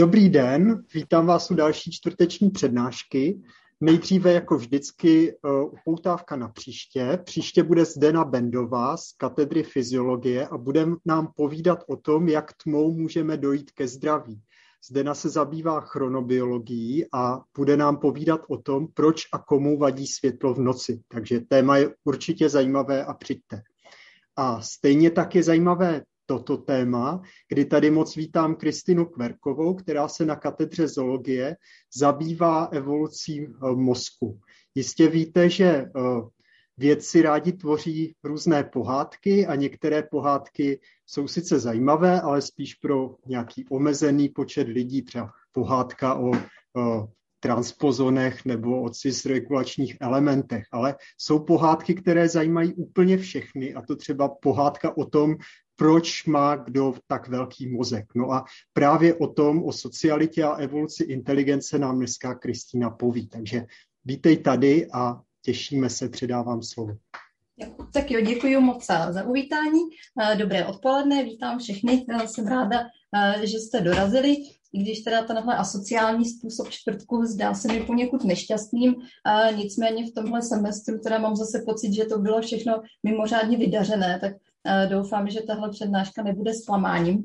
Dobrý den, vítám vás u další čtvrteční přednášky. Nejdříve jako vždycky uh, upoutávka na příště. Příště bude Zdena Bendová z katedry fyziologie a bude nám povídat o tom, jak tmou můžeme dojít ke zdraví. Zdena se zabývá chronobiologií a bude nám povídat o tom, proč a komu vadí světlo v noci. Takže téma je určitě zajímavé a přijďte. A stejně tak je zajímavé toto téma, kdy tady moc vítám Kristinu Kverkovou, která se na katedře zoologie zabývá evolucí eh, mozku. Jistě víte, že eh, vědci rádi tvoří různé pohádky a některé pohádky jsou sice zajímavé, ale spíš pro nějaký omezený počet lidí, třeba pohádka o, o transpozonech nebo o cisregulačních elementech, ale jsou pohádky, které zajímají úplně všechny a to třeba pohádka o tom, proč má kdo tak velký mozek. No a právě o tom, o socialitě a evoluci inteligence nám dneska Kristýna poví. Takže vítej tady a těšíme se, předávám slovo. Tak jo, děkuji moc za uvítání. Dobré odpoledne, vítám všechny. Jsem ráda, že jste dorazili i když teda tenhle asociální způsob čtvrtku zdá se mi poněkud nešťastným, a nicméně v tomhle semestru teda mám zase pocit, že to bylo všechno mimořádně vydařené, tak doufám, že tahle přednáška nebude zklamáním.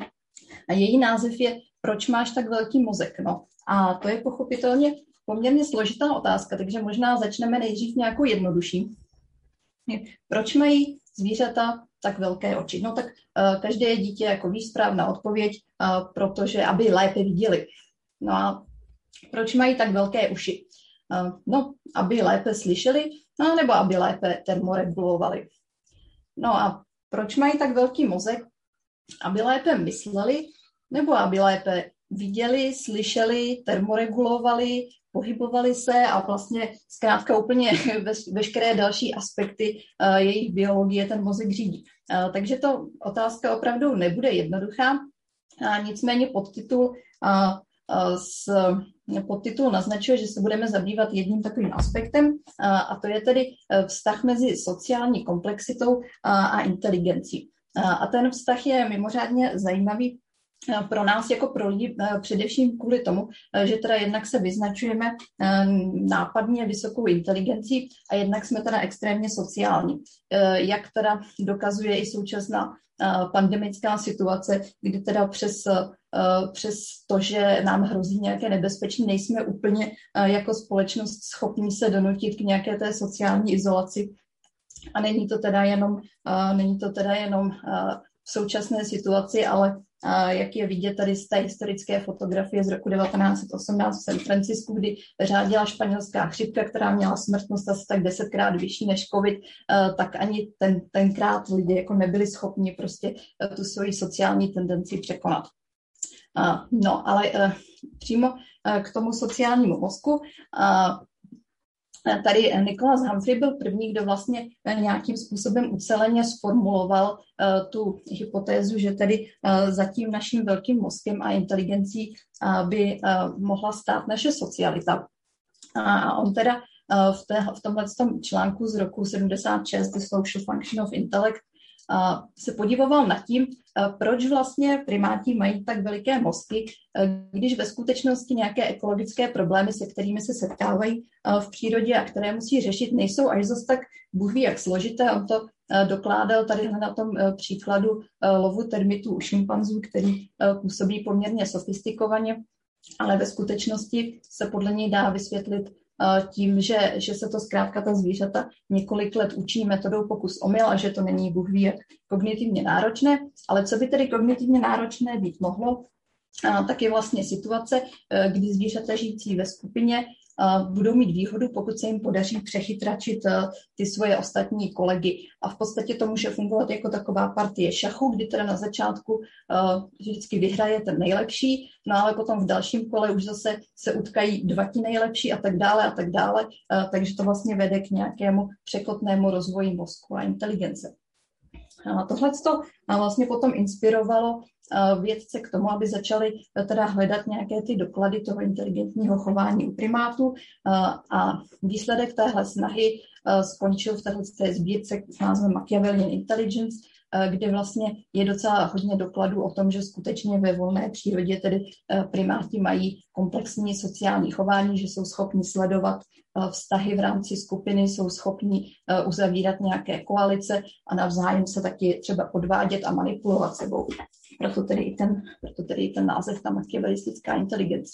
A její název je Proč máš tak velký mozek? No, a to je pochopitelně poměrně složitá otázka, takže možná začneme nejdřív nějakou jednodušší. Proč mají zvířata tak velké oči? No tak uh, každé dítě jako ví správná odpověď, uh, protože aby lépe viděli. No a proč mají tak velké uši? Uh, no, aby lépe slyšeli, no, nebo aby lépe termoregulovali. No a proč mají tak velký mozek? Aby lépe mysleli, nebo aby lépe viděli, slyšeli, termoregulovali, pohybovali se a vlastně zkrátka úplně veškeré další aspekty uh, jejich biologie ten mozek řídí. Uh, takže to otázka opravdu nebude jednoduchá, uh, nicméně podtitul uh, s podtitul naznačuje, že se budeme zabývat jedním takovým aspektem, a to je tedy vztah mezi sociální komplexitou a inteligencí. A ten vztah je mimořádně zajímavý Eh, pro nás jako pro lidi eh, především kvůli tomu, eh, že teda jednak se vyznačujeme nápadně vysokou inteligencí a jednak jsme teda extrémně sociální. Jak teda dokazuje i současná pandemická situace, kdy teda přes, přes to, že nám hrozí nějaké nebezpečí, nejsme úplně jako společnost schopni se donutit k nějaké té sociální izolaci. A není to teda jenom, není to teda jenom v současné situaci, ale jak je vidět tady z té historické fotografie z roku 1918 v San Francisku, kdy řádila španělská chřipka, která měla smrtnost asi tak desetkrát vyšší než COVID, tak ani ten, tenkrát lidé jako nebyli schopni prostě tu svoji sociální tendenci překonat. No, ale přímo k tomu sociálnímu mozku Tady Nicholas Humphrey byl první, kdo vlastně eh, nějakým způsobem uceleně sformuloval uh, tu hypotézu, že tedy uh, za tím naším velkým mozkem a inteligencí by mohla stát naše socialita. A on teda v, té, v tomhle článku z roku 76, The Social Function of Intellect, se podivoval nad tím, proč vlastně primáti mají tak veliké mozky, když ve skutečnosti nějaké ekologické problémy, se kterými se setkávají v přírodě a které musí řešit, nejsou až zase tak Bůh ví, jak složité. On to dokládal tady na tom příkladu lovu termitů u šimpanzů, který působí poměrně sofistikovaně, ale ve skutečnosti se podle něj dá vysvětlit tím, že, že se to zkrátka ta zvířata několik let učí metodou pokus omyl a že to není Bůh ví jak kognitivně náročné. Ale co by tedy kognitivně náročné být mohlo, tak je vlastně situace, e, kdy zvířata žijící ve skupině budou mít výhodu, pokud se jim podaří přechytračit eh, ty svoje ostatní kolegy. A v podstatě to může fungovat jako taková partie šachu, kdy teda na začátku eh, vždycky vyhraje ten nejlepší, no ale potom v dalším kole už zase se utkají dva ti nejlepší a tak dále a tak dále. Eh, takže to vlastně vede k nějakému překotnému rozvoji mozku a inteligence. Tohle to vlastně potom inspirovalo vědce k tomu, aby začali e, teda hledat nějaké ty doklady toho inteligentního chování u primátů a výsledek téhle snahy e, skončil v téhle sbírce s názvem Machiavellian Intelligence, kde vlastně je docela hodně dokladů o tom, že skutečně ve volné přírodě tedy primáti mají komplexní sociální chování, že jsou schopni sledovat vztahy v rámci skupiny, jsou schopni uzavírat nějaké koalice a navzájem se taky třeba podvádět a manipulovat sebou. Proto tedy i ten, proto tedy i ten název ta machiavelistická inteligence.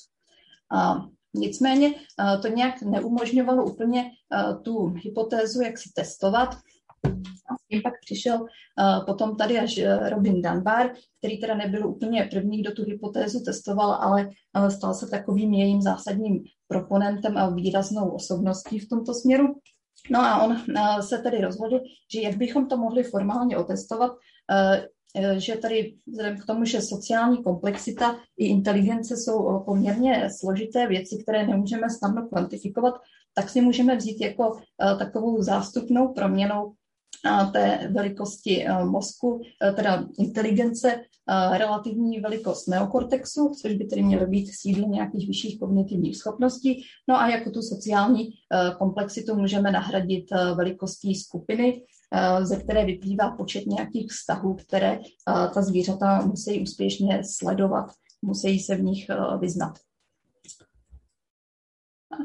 A nicméně to nějak neumožňovalo úplně tu hypotézu, jak si testovat. A s tím pak přišel potom tady až e, Robin Dunbar, který teda nebyl úplně první, kdo tu hypotézu testoval, ale stal se takovým jejím zásadním proponentem a výraznou osobností v tomto směru. No a on se tedy rozhodl, že jak bychom to mohli formálně otestovat, Eh, že tady vzhledem k tomu, že sociální komplexita i inteligence jsou eh, poměrně složité věci, které nemůžeme snadno kvantifikovat, tak si můžeme vzít jako eh, takovou zástupnou proměnou té velikosti mozku, teda inteligence, relativní velikost neokortexu, což by tedy mělo být sídlo nějakých vyšších kognitivních schopností. No a jako tu sociální komplexitu můžeme nahradit velikostí skupiny, Eh, ze které vyplývá počet nějakých vztahů, které eh, ta zvířata musí úspěšně sledovat, musí se v nich eh, vyznat. A,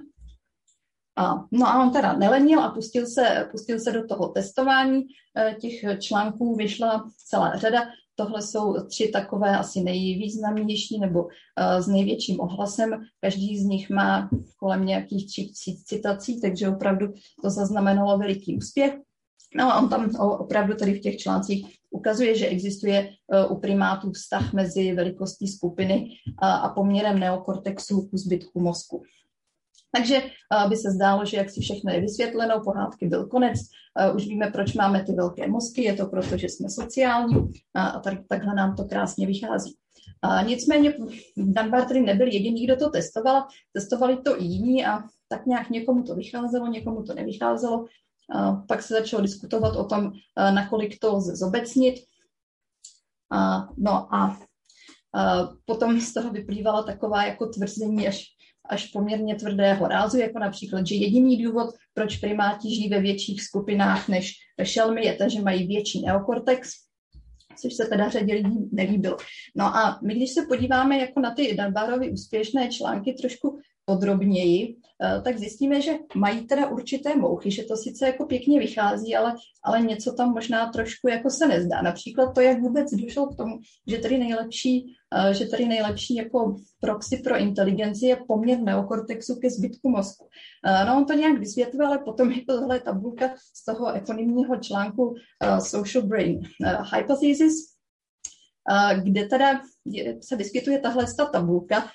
no a on teda nelenil a pustil se, pustil se do toho testování. Těch článků vyšla celá řada. Tohle jsou tři takové asi nejvýznamnější nebo s největším ohlasem. Každý z nich má kolem nějakých tří citací, takže opravdu to zaznamenalo veliký úspěch. No a on tam opravdu tady v těch článcích ukazuje, že existuje e, u primátů vztah mezi velikostí skupiny a poměrem neokortexu ku zbytku mozku. Takže e, by se zdálo, že jak si všechno je vysvětleno, pohádky byl konec, e, už víme, proč máme ty velké mozky, je to proto, že jsme sociální a tak, takhle nám to krásně vychází. A nicméně Dunbar tedy nebyl jediný, kdo to testoval, testovali to i jiní a tak nějak někomu to vycházelo, někomu to nevycházelo. Pak se začalo diskutovat o tom, nakolik to lze zobecnit. No a potom z toho vyplývala taková jako tvrzení až, až poměrně tvrdého rázu, jako například, že jediný důvod, proč primáti žijí ve větších skupinách než šelmy, je ten, že mají větší neokortex, což se teda řadě lidí nelíbilo. No a my, když se podíváme jako na ty Dunbarovy úspěšné články trošku podrobněji, tak zjistíme, že mají teda určité mouchy, že to sice jako pěkně vychází, ale, ale něco tam možná trošku jako se nezdá. Například to, jak vůbec došlo k tomu, že tady nejlepší, eh, že tady nejlepší jako proxy pro inteligenci je poměr neokortexu ke zbytku mozku. Eh, no on to nějak vysvětlil, ale potom je tohle tabulka z toho eponymního článku Social Brain Hypothesis, kde teda se vyskytuje tahle tabulka,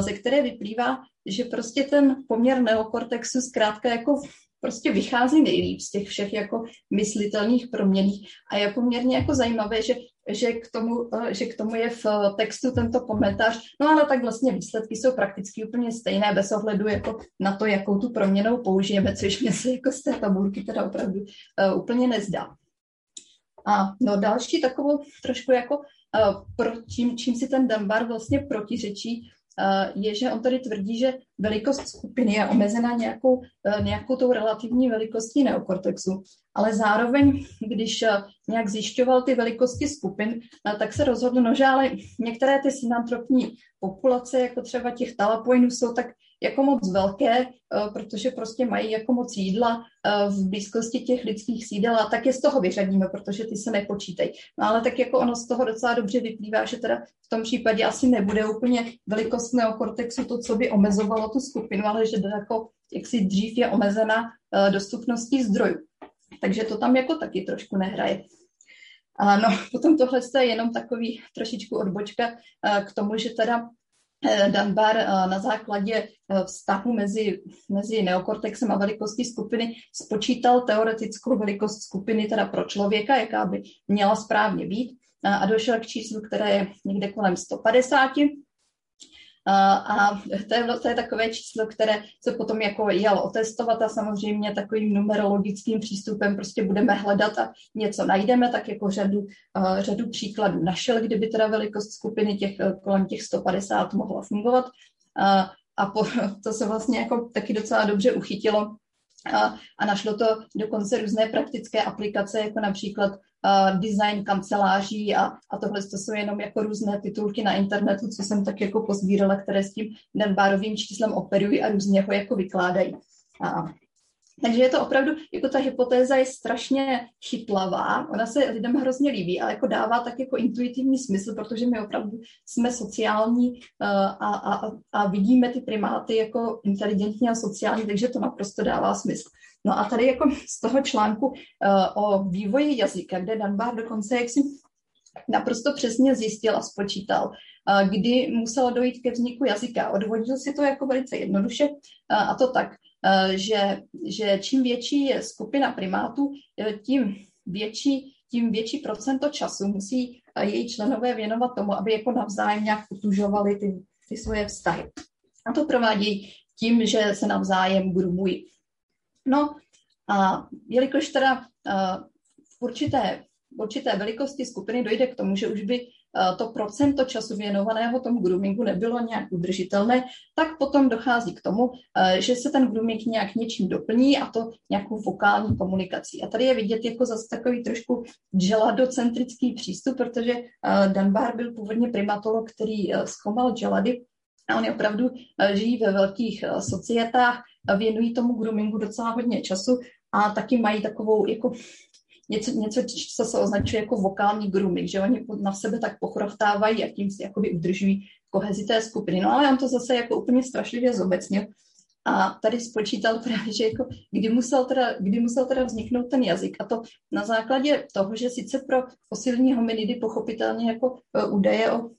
ze které vyplývá, že prostě ten poměr neokortexu zkrátka jako prostě vychází nejlíp z těch všech jako myslitelných proměných a je poměrně jako zajímavé, že, že, k tomu, eh, že k tomu je v textu tento komentář, no ale tak vlastně výsledky jsou prakticky úplně stejné bez ohledu jako na to, jakou tu proměnou použijeme, což mě se jako z té tabulky teda opravdu uh, úplně nezdá. A no další takovou trošku jako uh, pro tím, čím si ten Dunbar vlastně protiřečí, Eh, je, že on tady tvrdí, že velikost skupiny je omezena nějakou, eh, nějakou tou relativní velikostí neokortexu, ale zároveň, když eh, nějak zjišťoval ty velikosti skupin, tak se rozhodl, no, že ale některé ty synantropní populace, jako třeba těch talapoinů, jsou tak jako moc velké, eh, protože prostě mají jako moc jídla eh, v blízkosti těch lidských sídel a tak je z toho vyřadíme, protože ty se nepočítají. No ale tak jako ono z toho docela dobře vyplývá, že teda v tom případě asi nebude úplně velikost neokortexu to, co by omezovalo tu skupinu, ale že jako jak si dřív je omezena eh, dostupností zdrojů. Takže to tam jako taky trošku nehraje. No, potom tohle je jenom takový trošičku odbočka k tomu, že teda Dunbar eh, na základě eh, vztahu mezi, mezi neokortexem a velikostí skupiny spočítal teoretickou velikost skupiny teda pro člověka, jaká by měla správně být a došel k číslu, které je někde kolem 150 a to je, to je takové číslo, které se potom jako jelo otestovat a samozřejmě takovým numerologickým přístupem prostě budeme hledat a něco najdeme, tak jako řadu, řadu příkladů našel, kdyby teda velikost skupiny těch kolem těch 150 mohla fungovat. A po, to se vlastně jako taky docela dobře uchytilo a, a našlo to dokonce různé praktické aplikace, jako například design kanceláří a, a tohle to jsou jenom jako různé titulky na internetu, co jsem tak jako pozbírala, které s tím denbárovým číslem operují a různě ho jako vykládají. A, takže je to opravdu, jako ta hypotéza je strašně chytlavá, ona se lidem hrozně líbí, ale jako dává tak jako intuitivní smysl, protože my opravdu jsme sociální uh, a, a, a vidíme ty primáty jako inteligentní a sociální, takže to naprosto dává smysl. No a tady jako z toho článku uh, o vývoji jazyka, kde Dunbar dokonce jak si naprosto přesně zjistil a spočítal, uh, kdy muselo dojít ke vzniku jazyka. Odvodil si to jako velice jednoduše uh, a to tak, že, že čím větší je skupina primátů, tím větší, tím větší procento času musí její členové věnovat tomu, aby jako navzájem nějak utužovali ty, ty svoje vztahy. A to provádějí tím, že se navzájem grumují. No a jelikož teda v určité, v určité velikosti skupiny dojde k tomu, že už by to procento času věnovaného tomu groomingu nebylo nějak udržitelné, tak potom dochází k tomu, že se ten grooming nějak něčím doplní a to nějakou vokální komunikací. A tady je vidět jako zase takový trošku geladocentrický přístup, protože Dunbar byl původně primatolog, který zkoumal gelady a oni opravdu žijí ve velkých societách, věnují tomu groomingu docela hodně času a taky mají takovou jako něco, něco, co se označuje jako vokální grooming, že oni na sebe tak pochroftávají a tím si jakoby udržují kohezi té skupiny. No ale on to zase jako úplně strašlivě zobecnil. A tady spočítal právě, že jako, kdy, musel teda, kdy musel teda vzniknout ten jazyk. A to na základě toho, že sice pro fosilní hominidy pochopitelně jako uh, údaje o,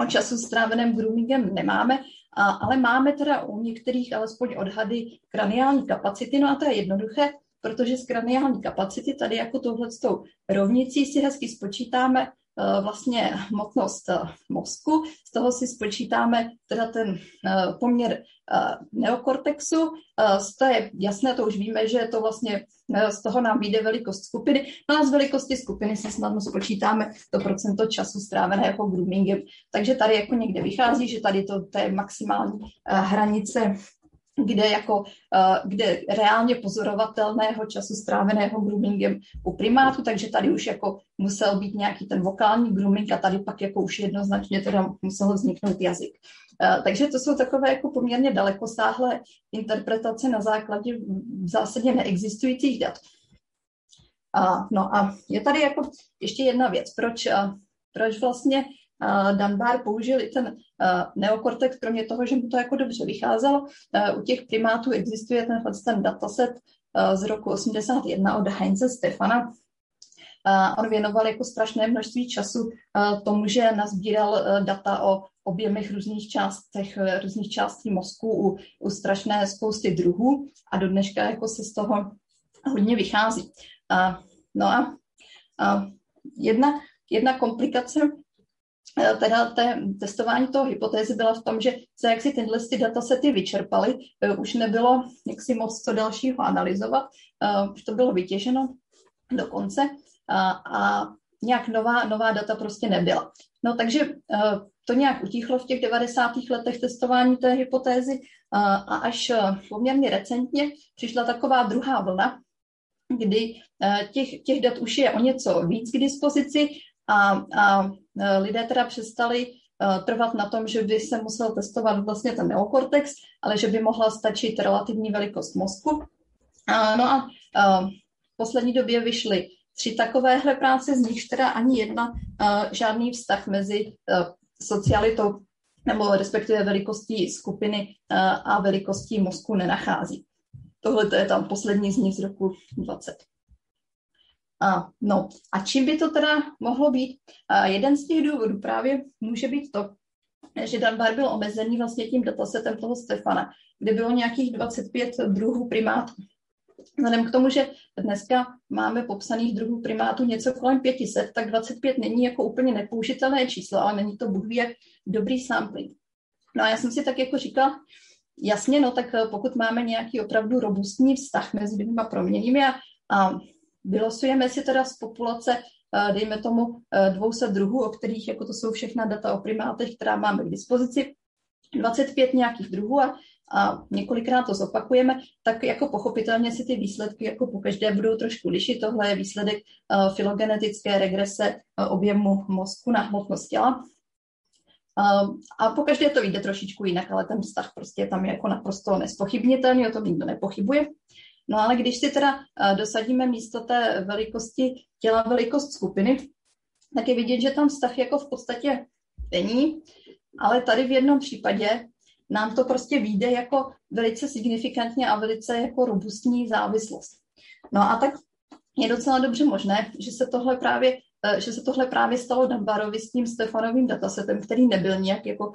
o času stráveném groomingem nemáme, a, ale máme teda u některých alespoň odhady kraniální kapacity, no a to je jednoduché, protože z kraniální kapacity tady jako tohle s tou rovnicí si hezky spočítáme uh, vlastně hmotnost uh, mozku, z toho si spočítáme teda ten uh, poměr neokortexu, to je jasné, to už víme, že to vlastně z toho nám vyjde velikost skupiny, no a z velikosti skupiny si snadno spočítáme to procento času stráveného groomingem. Takže tady jako někde vychází, že tady to, to je maximální hranice kde, jako, kde reálně pozorovatelného času stráveného groomingem u primátu, takže tady už jako musel být nějaký ten vokální grooming a tady pak jako už jednoznačně teda musel vzniknout jazyk. Takže to jsou takové jako poměrně dalekosáhlé interpretace na základě v zásadě neexistujících dat. A, no a je tady jako ještě jedna věc, proč, proč vlastně Dunbar použil i ten neokortex, kromě toho, že mu to jako dobře vycházelo. U těch primátů existuje tenhle ten dataset z roku 81 od Heinze Stefana, On věnoval jako strašné množství času tomu, že nazbíral data o objemech různých částech, různých částí mozku u, u strašné spousty druhů a do dneška jako se z toho hodně vychází. No a, jedna, jedna komplikace teda té testování toho hypotézy byla v tom, že se jak si tyhle ty datasety vyčerpaly, eh, už nebylo jaksi moc co dalšího analyzovat, eh, už to bylo vytěženo do konce a, a nějak nová, nová data prostě nebyla. No takže to nějak utichlo v těch 90. letech testování té hypotézy a až poměrně recentně přišla taková druhá vlna, kdy těch, těch dat už je o něco víc k dispozici a, a e, lidé teda přestali e, trvat na tom, že by se musel testovat vlastně ten neokortex, ale že by mohla stačit relativní velikost mozku. No a, a v poslední době vyšly tři takovéhle práce, z nich teda ani jedna žádný vztah mezi socialitou nebo respektive velikostí skupiny a, a velikostí mozku nenachází. Tohle je tam poslední z nich z roku 20. A, no a čím by to teda mohlo být? A jeden z těch důvodů právě může být to, že Dunbar byl omezený vlastně tím datasetem toho Stefana, kde bylo nějakých 25 druhů primátů. Vzhledem k tomu, že dneska máme popsaných druhů primátů něco kolem 500, tak 25 není jako úplně nepoužitelné číslo, ale není to bůh jak dobrý sampling. No a já jsem si tak jako říkala, jasně, no tak pokud máme nějaký opravdu robustní vztah mezi dvěma proměnými a, a Vylosujeme si teda z populace, eh, dejme tomu 200 eh, druhů, o kterých, jako to jsou všechna data o primátech, která máme k dispozici, 25 nějakých druhů a, a několikrát to zopakujeme, tak jako pochopitelně si ty výsledky jako po každé budou trošku lišit. Tohle je výsledek uh, filogenetické regrese uh, objemu mozku na hmotnost těla. Uh, a po každé to vyjde trošičku jinak, ale ten vztah prostě je tam jako naprosto nespochybnitelný, o tom nikdo nepochybuje. No ale když si teda uh, dosadíme místo té velikosti těla velikost skupiny, tak je vidět, že tam vztah jako v podstatě není, ale tady v jednom případě nám to prostě vyjde jako velice signifikantně a velice jako robustní závislost. No a tak je docela dobře možné, že se tohle právě eh, že se tohle právě stalo Dunbarovi s tím Stefanovým datasetem, který nebyl nějak jako uh,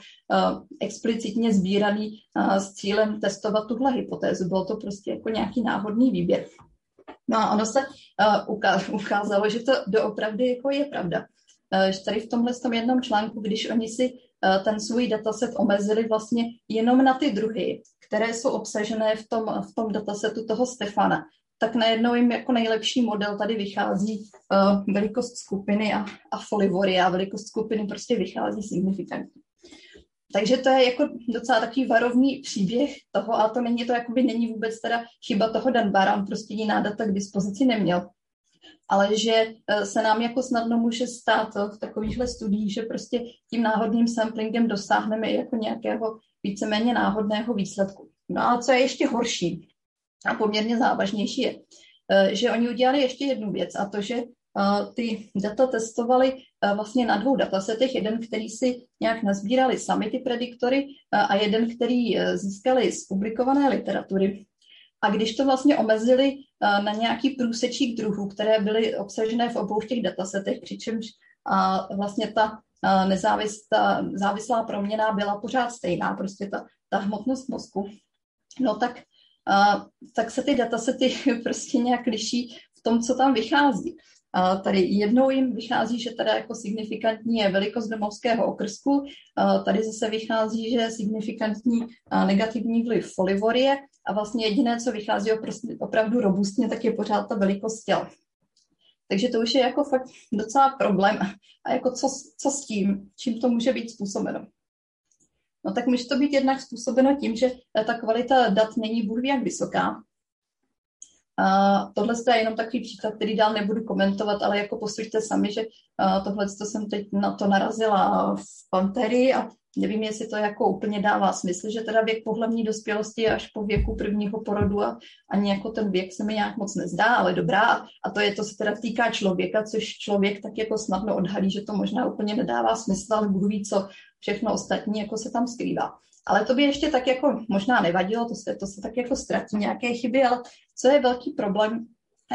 explicitně sbíraný uh, s cílem testovat tuhle hypotézu. Bylo to prostě jako nějaký náhodný výběr. No a ono se ukázalo, že to doopravdy jako je pravda. Že tady v tomhle tom jednom článku, když oni si Eh, ten svůj dataset omezili vlastně jenom na ty druhy, které jsou obsažené v tom, v tom datasetu toho Stefana, tak najednou jim jako nejlepší model tady vychází uh, velikost skupiny a, a folivoria. Velikost skupiny prostě vychází signifikantně. Takže to je jako docela takový varovný příběh toho, a to není to, jakoby není vůbec teda chyba toho Danbara, on prostě jiná data k dispozici neměl ale že e, se nám jako snadno může stát v takovýchhle studiích, že prostě tím náhodným samplingem dosáhneme jako nějakého víceméně náhodného výsledku. No a co je ještě horší a poměrně závažnější je, e, že oni udělali ještě jednu věc a to, že e, ty data testovali vlastně na dvou datasetech. Jeden, který si nějak nazbírali sami ty prediktory a jeden, který získali z publikované literatury. A když to vlastně omezili eh, na nějaký průsečík druhů, které byly obsažené v obou těch datasetech, přičemž vlastně ta eh, nezávislá závislá proměna byla pořád stejná, prostě ta, ta hmotnost mozku, no tak, eh, tak se ty datasety prostě nějak liší v tom, co tam vychází. Tady jednou jim vychází, že teda jako signifikantní je velikost domovského okrsku, tady zase vychází, že je signifikantní negativní vliv folivorie a vlastně jediné, co vychází opravdu robustně, tak je pořád ta velikost těla. Takže to už je jako fakt docela problém. A jako co, co s tím, čím to může být způsobeno? No tak může to být jednak způsobeno tím, že ta kvalita dat není bůh jak vysoká, Uh, tohle je jenom takový příklad, který dál nebudu komentovat, ale jako posuďte sami, že uh, tohle jsem teď na to narazila v Panterii a nevím, jestli to jako úplně dává smysl, že teda věk pohlavní dospělosti je až po věku prvního porodu a ani jako ten věk se mi nějak moc nezdá, ale dobrá. A to je, to se teda týká člověka, což člověk tak jako snadno odhalí, že to možná úplně nedává smysl, ale budu ví, co všechno ostatní jako se tam skrývá. Ale to by ještě tak jako možná nevadilo, to se, to se tak jako ztratí nějaké chyby, ale co je velký problém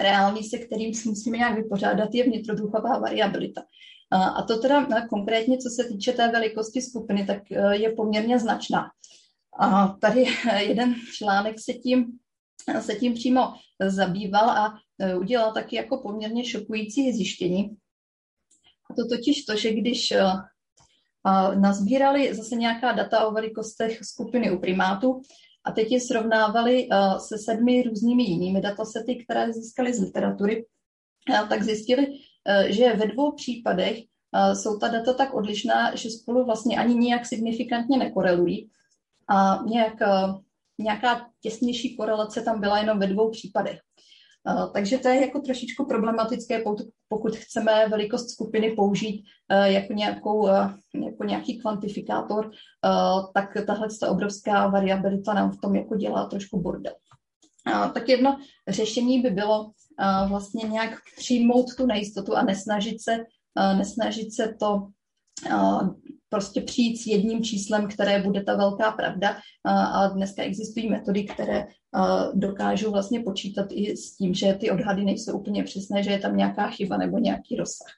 reálný, se kterým si musíme nějak vypořádat, je vnitroduchová variabilita. A to teda konkrétně, co se týče té velikosti skupiny, tak e, je poměrně značná. A tady jeden článek se tím, se tím přímo zabýval a e, udělal taky jako poměrně šokující zjištění. A to totiž to, že když e, nazbírali zase nějaká data o velikostech skupiny u primátů a teď je srovnávali se sedmi různými jinými datasety, které získali z literatury, tak zjistili, že ve dvou případech jsou ta data tak odlišná, že spolu vlastně ani nijak signifikantně nekorelují a nějak, nějaká těsnější korelace tam byla jenom ve dvou případech. Takže to je jako trošičku problematické, pokud chceme velikost skupiny použít jako, nějakou, jako nějaký kvantifikátor, tak tahle ta obrovská variabilita nám v tom jako dělá trošku bordel. Tak jedno řešení by bylo vlastně nějak přijmout tu nejistotu a nesnažit se, nesnažit se to prostě přijít s jedním číslem, které bude ta velká pravda. A dneska existují metody, které dokážou vlastně počítat i s tím, že ty odhady nejsou úplně přesné, že je tam nějaká chyba nebo nějaký rozsah.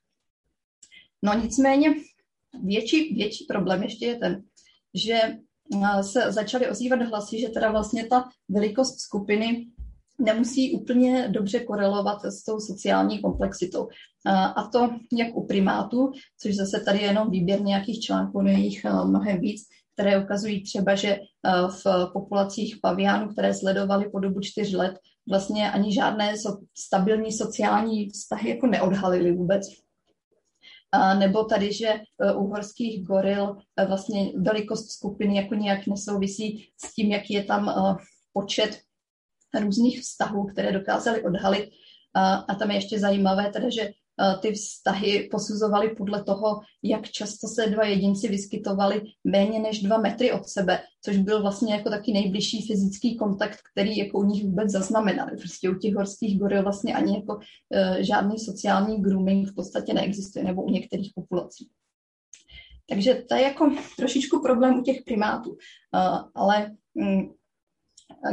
No nicméně větší, větší problém ještě je ten, že se začaly ozývat hlasy, že teda vlastně ta velikost skupiny nemusí úplně dobře korelovat s tou sociální komplexitou. A to jak u primátů, což zase tady je jenom výběr nějakých článků, no je jich mnohem víc, které ukazují třeba, že v populacích paviánů, které sledovali po dobu čtyř let, vlastně ani žádné stabilní sociální vztahy jako neodhalily vůbec. A nebo tady, že u horských goril vlastně velikost skupiny jako nějak nesouvisí s tím, jaký je tam počet různých vztahů, které dokázali odhalit. A tam je ještě zajímavé, teda, že ty vztahy posuzovali podle toho, jak často se dva jedinci vyskytovali méně než dva metry od sebe, což byl vlastně jako taky nejbližší fyzický kontakt, který jako u nich vůbec zaznamenali. Prostě u těch horských goril vlastně ani jako uh, žádný sociální grooming v podstatě neexistuje, nebo u některých populací. Takže to je jako trošičku problém u těch primátů. Uh, ale um,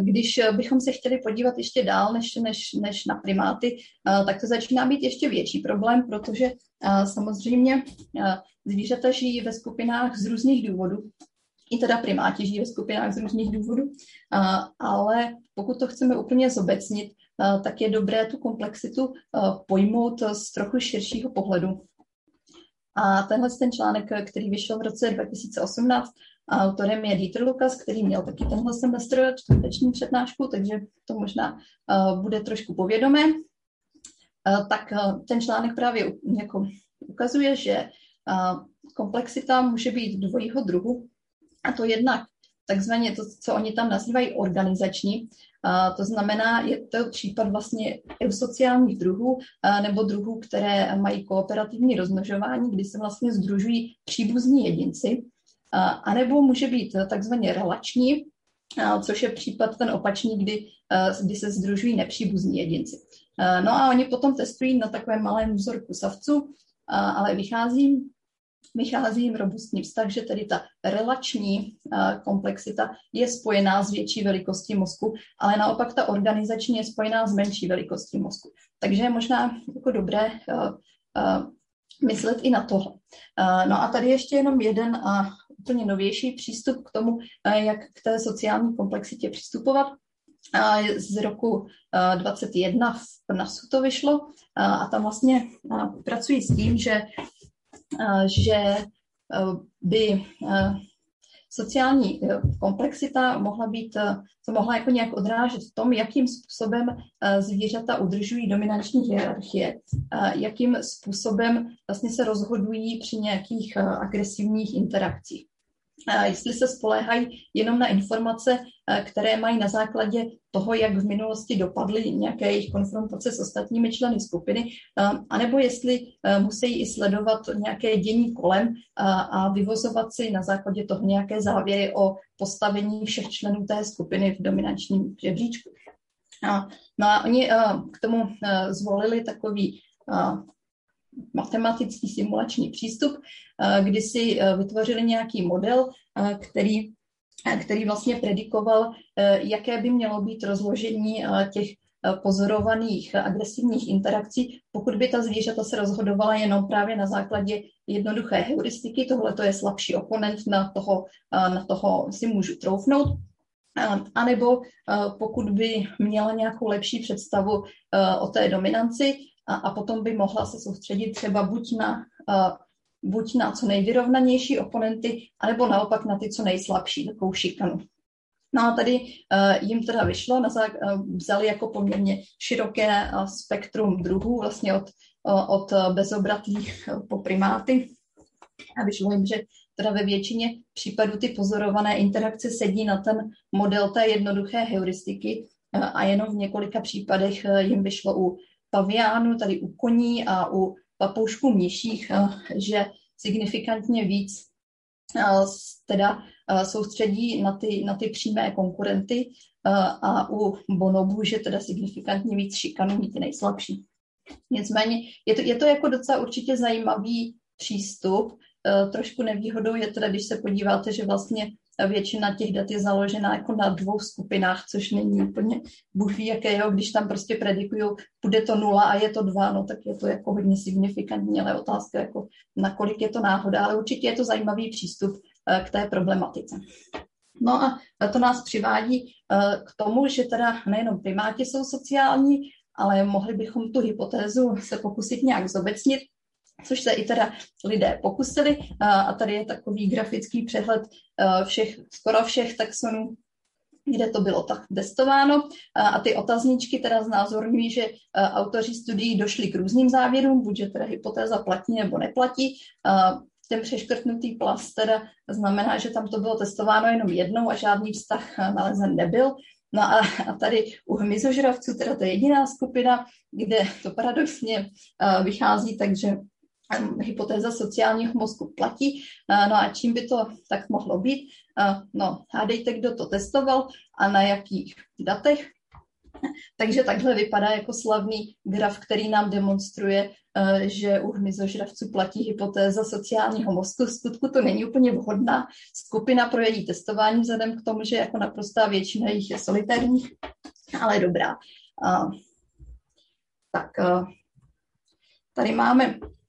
když bychom se chtěli podívat ještě dál než, než, než na primáty, eh, tak to začíná být ještě větší problém, protože eh, samozřejmě eh, zvířata žijí ve skupinách z různých důvodů. I teda primáti žijí ve skupinách z různých důvodů, ale pokud to chceme úplně zobecnit, tak je dobré tu komplexitu pojmout z trochu širšího pohledu. A tenhle ten článek, který vyšel v roce 2018, a autorem je Dieter Lukas, který měl taky tenhle semestr čtvrteční přednášku, takže to možná bude trošku povědomé. Tak ten článek právě jako ukazuje, že komplexita může být dvojího druhu, a to jednak takzvaně to, co oni tam nazývají organizační, to znamená, je to případ vlastně eusociálních druhů nebo druhů, které mají kooperativní rozmnožování, kdy se vlastně združují příbuzní jedinci a nebo může být takzvaně relační, což je případ ten opačný, kdy, kdy se združují nepříbuzní jedinci. No a oni potom testují na takovém malém vzorku savců, ale vychází, vychází jim robustní vztah, že tedy ta relační komplexita je spojená s větší velikostí mozku, ale naopak ta organizační je spojená s menší velikostí mozku. Takže je možná jako dobré myslet i na tohle. No a tady ještě jenom jeden a úplně novější přístup k tomu, jak k té sociální komplexitě přistupovat. Z roku 21 v NASu to vyšlo a tam vlastně pracují s tím, že, že by sociální eh, komplexita mohla být, eh, se mohla jako nějak odrážet v tom, jakým způsobem eh, zvířata udržují dominantní hierarchie, jakým způsobem vlastně se rozhodují při nějakých agresivních interakcích. Jestli se spoléhají jenom na informace, které mají na základě toho, jak v minulosti dopadly nějaké jejich konfrontace s ostatními členy skupiny, anebo jestli musí i sledovat nějaké dění kolem a vyvozovat si na základě toho nějaké závěry o postavení všech členů té skupiny v dominančním žebříčku. No a oni k tomu zvolili takový matematický simulační přístup, eh, kdy si eh, vytvořili nějaký model, eh, který, který vlastně predikoval, jaké by mělo být rozložení těch pozorovaných agresivních interakcí, pokud by ta zvířata se rozhodovala jenom právě na základě jednoduché heuristiky, tohle to je slabší oponent, na toho, na toho si můžu troufnout, a nebo pokud by měla nějakou lepší představu o té dominanci, a, a potom by mohla se soustředit třeba buď na, buď na co nejvyrovnanější oponenty, anebo naopak na ty co nejslabší, takovou šikanu. No a tady uh, jim teda vyšlo, na zá, uh, vzali jako poměrně široké uh, spektrum druhů, vlastně od, uh, od bezobratlých uh, po primáty. A vyšlo jim, že teda ve většině případů ty pozorované interakce sedí na ten model té jednoduché heuristiky uh, a jenom v několika případech uh, jim vyšlo u paviánů, tady u koní a u papoušků měších, eh, že signifikantně víc eh, teda eh, soustředí na ty, na ty přímé konkurenty a u bonobů, že teda signifikantně víc šikanují ty nejslabší. Nicméně je to, je to jako docela určitě zajímavý přístup. Trošku nevýhodou je teda, když se podíváte, že vlastně většina těch dat je založena jako na dvou skupinách, což není úplně buchví jakého, když tam prostě predikují, bude to nula a je to dva, no tak je to jako hodně signifikantní, ale otázka jako nakolik je to náhoda, ale určitě je to zajímavý přístup eh, k té problematice. No a to nás přivádí eh, k tomu, že teda nejenom primáti jsou sociální, ale mohli bychom tu hypotézu se pokusit nějak zobecnit což se i teda lidé pokusili. A tady je takový grafický přehled všech, skoro všech taxonů kde to bylo tak testováno a ty otazníčky teda znázorňují, že autoři studií došli k různým závěrům, buď že teda hypotéza platí nebo neplatí. Ten přeškrtnutý plast teda znamená, že tam to bylo testováno jenom jednou a žádný vztah nalezen nebyl. No a, a tady u hmyzožravců, teda to je jediná skupina, kde to paradoxně uh, vychází, takže hypotéza sociálního mozku platí. Uh, no a čím by to tak mohlo být? Uh, no, hádejte, kdo to testoval a na jakých datech. Takže takhle vypadá jako slavný graf, který nám demonstruje, eh, že u hmyzožravců platí hypotéza sociálního mozku. V skutku to není úplně vhodná skupina pro její testování, vzhledem k tomu, že jako naprostá většina jich je solitárních, ale dobrá. Tak tady máme Eh,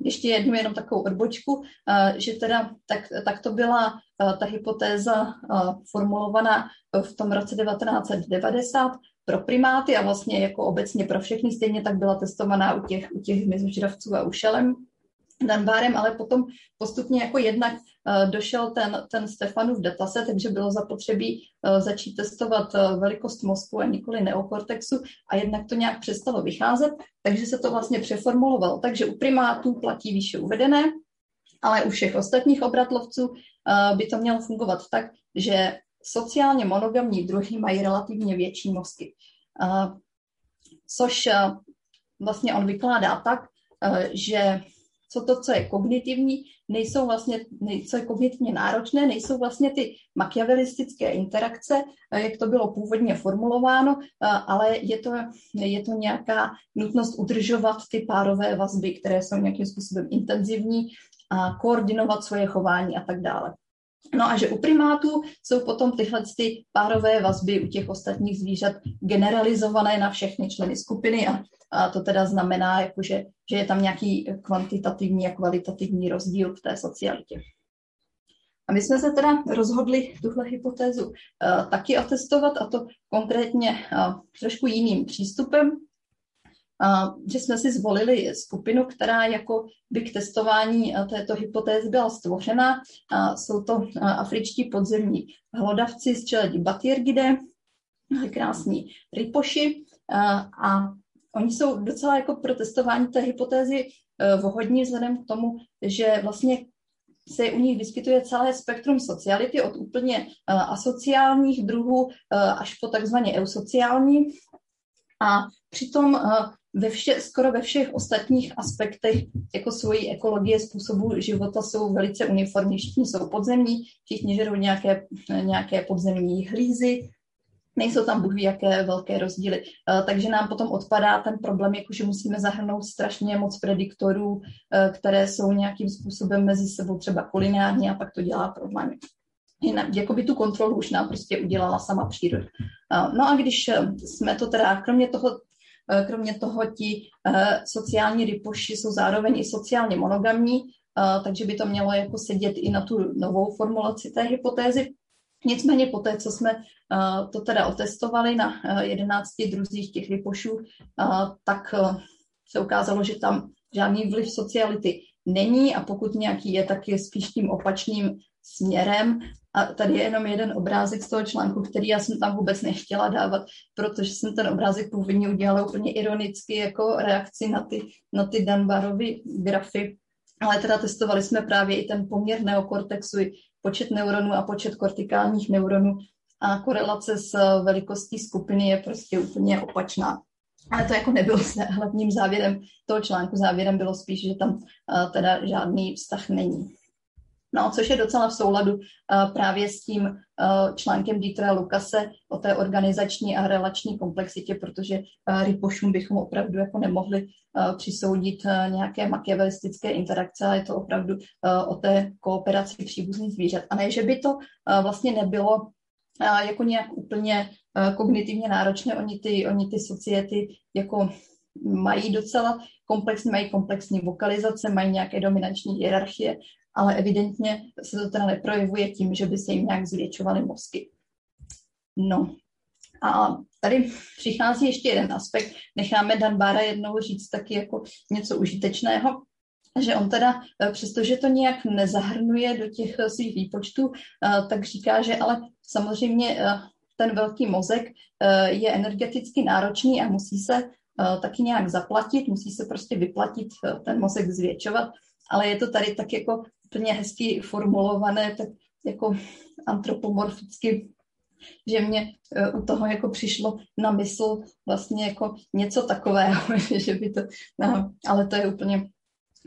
ještě jednu jenom takovou odbočku, eh, že teda tak, tak to byla eh, ta hypotéza formulovaná v tom roce 1990 pro primáty a vlastně jako obecně pro všechny, stejně tak byla testovaná u těch, u těch mezožravců a u šelem. Danbárem, ale potom postupně jako jednak došel ten, ten Stefanův dataset, takže bylo zapotřebí uh, začít testovat uh, velikost mozku a nikoli neokortexu a jednak to nějak přestalo vycházet, takže se to vlastně přeformulovalo. Takže u primátů platí výše uvedené, ale u všech ostatních obratlovců by to mělo fungovat tak, že sociálně monogamní druhy mají relativně větší mozky. Což vlastně on vykládá tak, že co to, co je kognitivní, nejsou vlastně, co je kognitivně náročné, nejsou vlastně ty machiavelistické interakce, eh, jak to bylo původně formulováno, eh, ale je to, je to nějaká nutnost udržovat ty párové vazby, které jsou nějakým způsobem intenzivní a koordinovat svoje chování a tak dále. No a že u primátů jsou potom tyhle ty párové vazby u těch ostatních zvířat generalizované na všechny členy skupiny a, a to teda znamená, jakože, že je tam nějaký kvantitativní a kvalitativní rozdíl v té socialitě. A my jsme se teda rozhodli tuhle hypotézu uh, taky otestovat a to konkrétně uh, trošku jiným přístupem, že jsme si zvolili skupinu, která jako by k testování této hypotézy byla stvořena. Jsou to afričtí podzemní hlodavci z čeledi Batyrgide, krásní rypoši a oni jsou docela jako pro testování té hypotézy e, vhodní vzhledem k tomu, že vlastně se u nich vyskytuje celé spektrum sociality od úplně e, asociálních druhů e, až po takzvaně eusociální. A přitom ve vše, skoro ve všech ostatních aspektech jako svojí ekologie způsobu života jsou velice uniformní. Všichni jsou podzemní, všichni žerou nějaké, nějaké podzemní hlízy, nejsou tam bůh jaké velké rozdíly. Eh, takže nám potom odpadá ten problém, jako že musíme zahrnout strašně moc prediktorů, eh, které jsou nějakým způsobem mezi sebou třeba kulinární a pak to dělá problémy. Jinak, jako by tu kontrolu už nám prostě udělala sama příroda. Eh, no a když jsme to teda, kromě toho kromě toho ti eh, sociální rypoši jsou zároveň i sociálně monogamní, eh, takže by to mělo jako sedět i na tu novou formulaci té hypotézy. Nicméně po té, co jsme to teda otestovali na 11 druzích těch rypošů, tak se ukázalo, že tam žádný vliv sociality není a pokud nějaký je, tak je spíš tím opačným směrem a tady je jenom jeden obrázek z toho článku, který já jsem tam vůbec nechtěla dávat, protože jsem ten obrázek původně udělala úplně ironicky jako reakci na ty, na ty Dunbarovy grafy. Ale teda testovali jsme právě i ten poměr neokortexu, počet neuronů a počet kortikálních neuronů a korelace s velikostí skupiny je prostě úplně opačná. Ale to jako nebylo hlavním závěrem toho článku. Závěrem bylo spíš, že tam uh, teda žádný vztah není. No, což je docela v souladu uh, právě s tím uh, článkem Dietra Lukase o té organizační a relační komplexitě, protože uh, rypošům bychom opravdu jako nemohli uh, přisoudit uh, nějaké machiavelistické interakce, ale je to opravdu uh, o té kooperaci příbuzných zvířat. A ne, že by to uh, vlastně nebylo uh, jako nějak úplně uh, kognitivně náročné, oni ty, oni ty society jako mají docela komplexní, mají komplexní vokalizace, mají nějaké dominantní hierarchie ale evidentně se to teda neprojevuje tím, že by se jim nějak zvětšovaly mozky. No a tady přichází ještě jeden aspekt. Necháme Danbára jednou říct taky jako něco užitečného. že on teda, přestože to nějak nezahrnuje do těch svých výpočtů, tak říká, že ale samozřejmě ten velký mozek je energeticky náročný a musí se taky nějak zaplatit, musí se prostě vyplatit ten mozek zvětšovat, ale je to tady tak jako úplně hezky formulované, tak jako antropomorficky, že mě e, u toho jako přišlo na mysl vlastně jako něco takového, že by to, no, ale to je úplně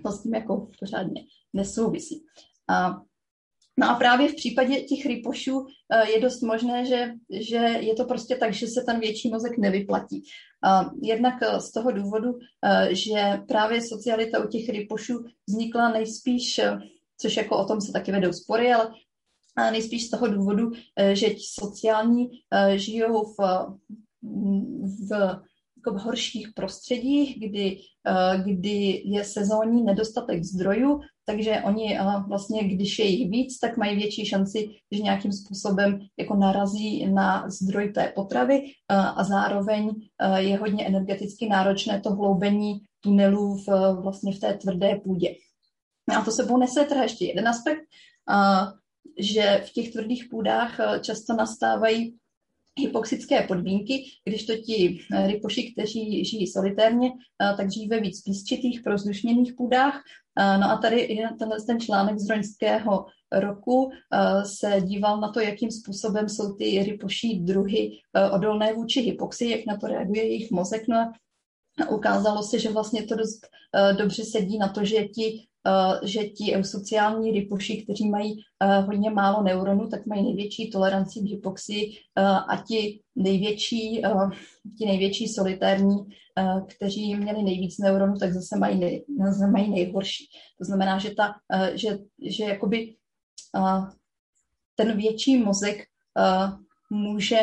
to s tím jako pořádně nesouvisí. A, no a právě v případě těch rypošů e, je dost možné, že, že je to prostě tak, že se ten větší mozek nevyplatí. Jednak e, z toho důvodu, že právě socialita u těch rypošů vznikla nejspíš což jako o tom se taky vedou spory, ale nejspíš z toho důvodu, eh, že ti sociální eh, žijou v, v, jako v horších prostředích, kdy, eh, kdy je sezónní nedostatek zdrojů, takže oni vlastně, když je jich víc, tak mají větší šanci, že nějakým způsobem jako narazí na zdroj té potravy a zároveň je hodně energeticky náročné to hloubení tunelů v, vlastně v té tvrdé půdě. A to sebou nese teda ještě jeden aspekt, že v těch tvrdých půdách často nastávají hypoxické podmínky, když to ti e, rypoši, kteří žijí solitérně, tak žijí ve víc písčitých, prozdušněných půdách. No a tady tenhle ten článek z loňského roku se díval na to, jakým způsobem jsou ty rypoší druhy e, odolné vůči hypoxii, jak na to reaguje jejich mozek. No a ukázalo se, že vlastně to dost e, dobře sedí na to, že ti že ti eusociální rypoši, kteří mají eh, hodně málo neuronů, tak mají největší toleranci k hypoxii eh, a ti největší, ti největší solitérní, kteří měli nejvíc neuronů, tak zase mají, nej, zase mají nejhorší. To znamená, že, ta, že, že jakoby ten větší mozek může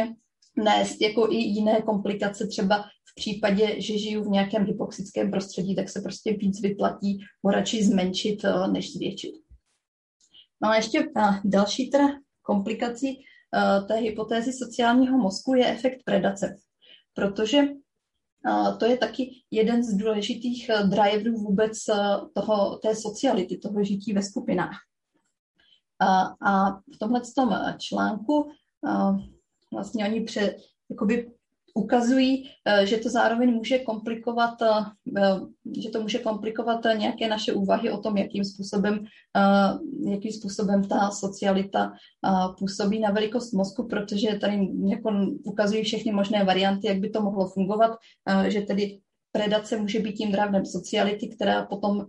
nést jako i jiné komplikace, třeba v případě, že žiju v nějakém hypoxickém prostředí, tak se prostě víc vyplatí ho radši zmenšit, eh, než zvětšit. No a ještě a další teda komplikací uh, té hypotézy sociálního mozku je efekt predace, protože to je taky jeden z důležitých driverů vůbec toho, té sociality, toho žití ve skupinách. A v tomhle tom článku vlastně oni pře, jakoby ukazují, eh, že to zároveň může komplikovat, eh, eh, že to může komplikovat nějaké naše úvahy o tom, jakým způsobem, jakým způsobem ta socialita působí na velikost mozku, protože tady jako ukazují všechny možné varianty, jak by to mohlo fungovat, že tedy predace může být tím drávnem sociality, která potom,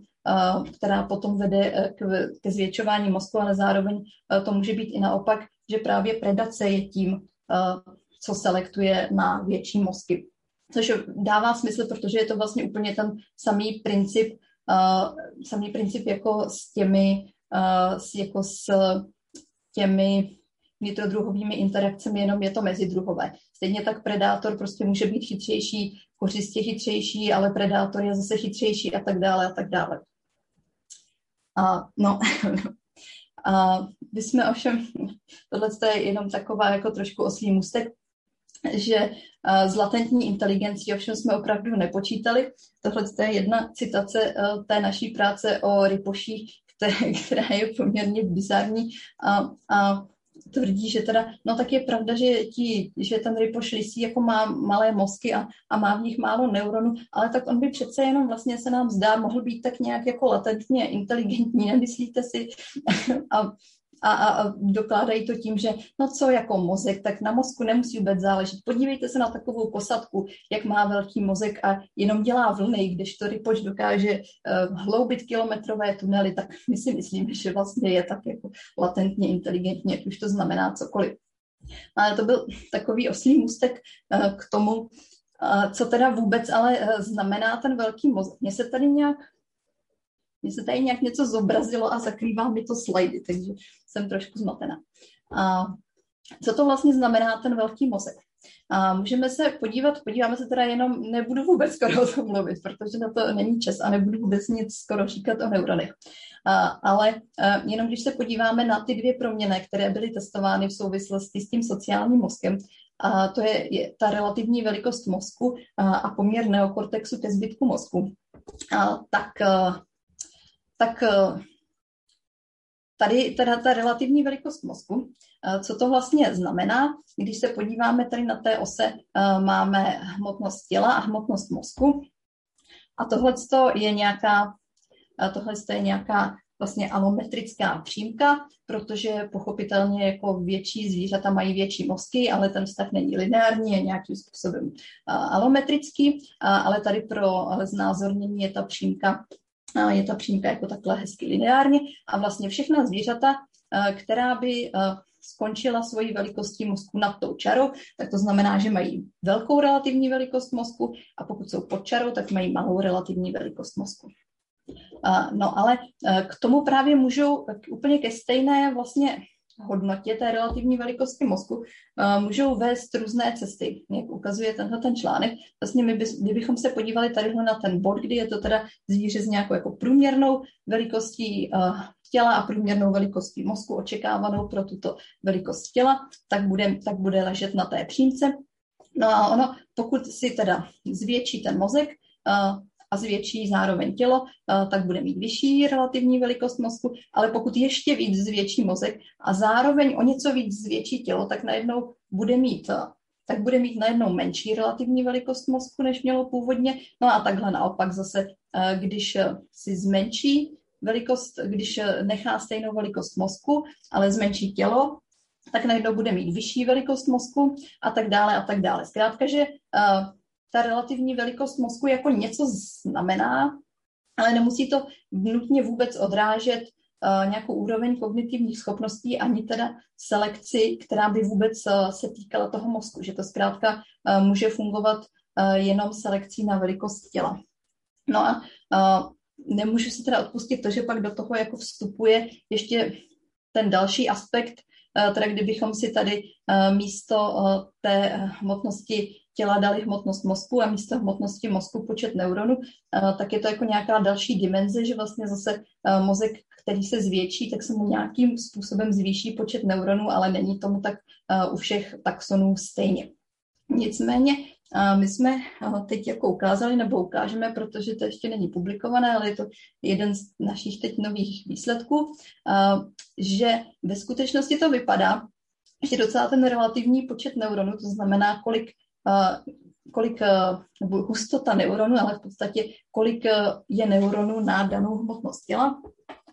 která potom vede ke zvětšování mozku, ale zároveň to může být i naopak, že právě predace je tím, co selektuje na větší mozky. Což dává smysl, protože je to vlastně úplně ten samý princip, uh, samý princip jako s těmi, uh, s, jako s těmi vnitrodruhovými interakcemi, jenom je to mezidruhové. Stejně tak predátor prostě může být chytřejší, kořistě chytřejší, ale predátor je zase chytřejší a tak dále a tak dále. A, no, a my jsme ovšem, tohle je jenom taková jako trošku oslý můstek, že eh, s latentní inteligencí ovšem jsme opravdu nepočítali. Tohle je jedna citace eh, té naší práce o rypoších, která je poměrně bizarní a, a tvrdí, že teda, no tak je pravda, že, ti, že ten rypoš lisí jako má malé mozky a, a má v nich málo neuronů, ale tak on by přece jenom vlastně se nám zdá, mohl být tak nějak jako latentně inteligentní, nemyslíte si? a a, a, a dokládají to tím, že no co jako mozek, tak na mozku nemusí vůbec záležet. Podívejte se na takovou kosatku, jak má velký mozek a jenom dělá vlny, když to rypoč dokáže uh, hloubit kilometrové tunely, tak my si myslíme, že vlastně je tak jako latentně inteligentně, už to znamená cokoliv. Ale to byl takový oslý můstek uh, k tomu, uh, co teda vůbec ale znamená ten velký mozek. Mně se tady nějak mně se tady nějak něco zobrazilo a zakrývá mi to slajdy, takže jsem trošku zmatená. A co to vlastně znamená ten velký mozek? A můžeme se podívat, podíváme se teda jenom, nebudu vůbec skoro o tom mluvit, protože na to není čas a nebudu vůbec nic skoro říkat o neuronech. A, ale a, jenom když se podíváme na ty dvě proměny, které byly testovány v souvislosti s tím sociálním mozkem, a to je, je ta relativní velikost mozku a, a poměr neokortexu ke zbytku mozku, a, tak a, tak tady teda ta relativní velikost mozku, co to vlastně znamená, když se podíváme tady na té ose, máme hmotnost těla a hmotnost mozku. A tohle je nějaká, tohle je nějaká vlastně alometrická přímka, protože pochopitelně jako větší zvířata mají větší mozky, ale ten vztah není lineární, je nějakým způsobem alometrický, ale tady pro znázornění je ta přímka je ta přímka jako takhle hezky lineárně a vlastně všechna zvířata, která by skončila svojí velikostí mozku nad tou čarou, tak to znamená, že mají velkou relativní velikost mozku a pokud jsou pod čarou, tak mají malou relativní velikost mozku. No ale k tomu právě můžou úplně ke stejné vlastně hodnotě té relativní velikosti mozku e, můžou vést různé cesty, jak ukazuje tenhle ten článek. Vlastně my by, kdybychom se podívali tady na ten bod, kdy je to teda zvíře s nějakou jako průměrnou velikostí e, těla a průměrnou velikostí mozku očekávanou pro tuto velikost těla, tak bude, tak bude ležet na té přímce. No a ono, pokud si teda zvětší ten mozek, a zvětší zároveň tělo, eh, tak bude mít vyšší relativní velikost mozku, ale pokud ještě víc zvětší mozek a zároveň o něco víc zvětší tělo, tak najednou bude mít eh, tak bude mít najednou menší relativní velikost mozku, než mělo původně. No a takhle naopak zase, eh, když si zmenší velikost, když nechá stejnou velikost mozku, ale zmenší tělo, tak najednou bude mít vyšší velikost mozku a tak dále a tak dále. Zkrátka, že ta relativní velikost mozku jako něco znamená, ale nemusí to nutně vůbec odrážet uh, nějakou úroveň kognitivních schopností ani teda selekci, která by vůbec uh, se týkala toho mozku, že to zkrátka uh, může fungovat jenom selekcí na velikost těla. No a nemůžu si teda odpustit to, že pak do toho jako vstupuje ještě ten další aspekt, teda kdybychom si tady místo té hmotnosti těla dali hmotnost mozku a místo hmotnosti mozku počet neuronů, eh, tak je to jako nějaká další dimenze, že vlastně zase eh, mozek, který se zvětší, tak se mu nějakým způsobem zvýší počet neuronů, ale není tomu tak eh, u všech taxonů stejně. Nicméně my jsme teď jako ukázali nebo ukážeme, protože to ještě není publikované, ale je to jeden z našich teď nových výsledků, že ve skutečnosti to vypadá, že docela ten relativní počet neuronů, to znamená, kolik kolik, nebo hustota neuronů, ale v podstatě kolik je neuronů na danou hmotnost těla,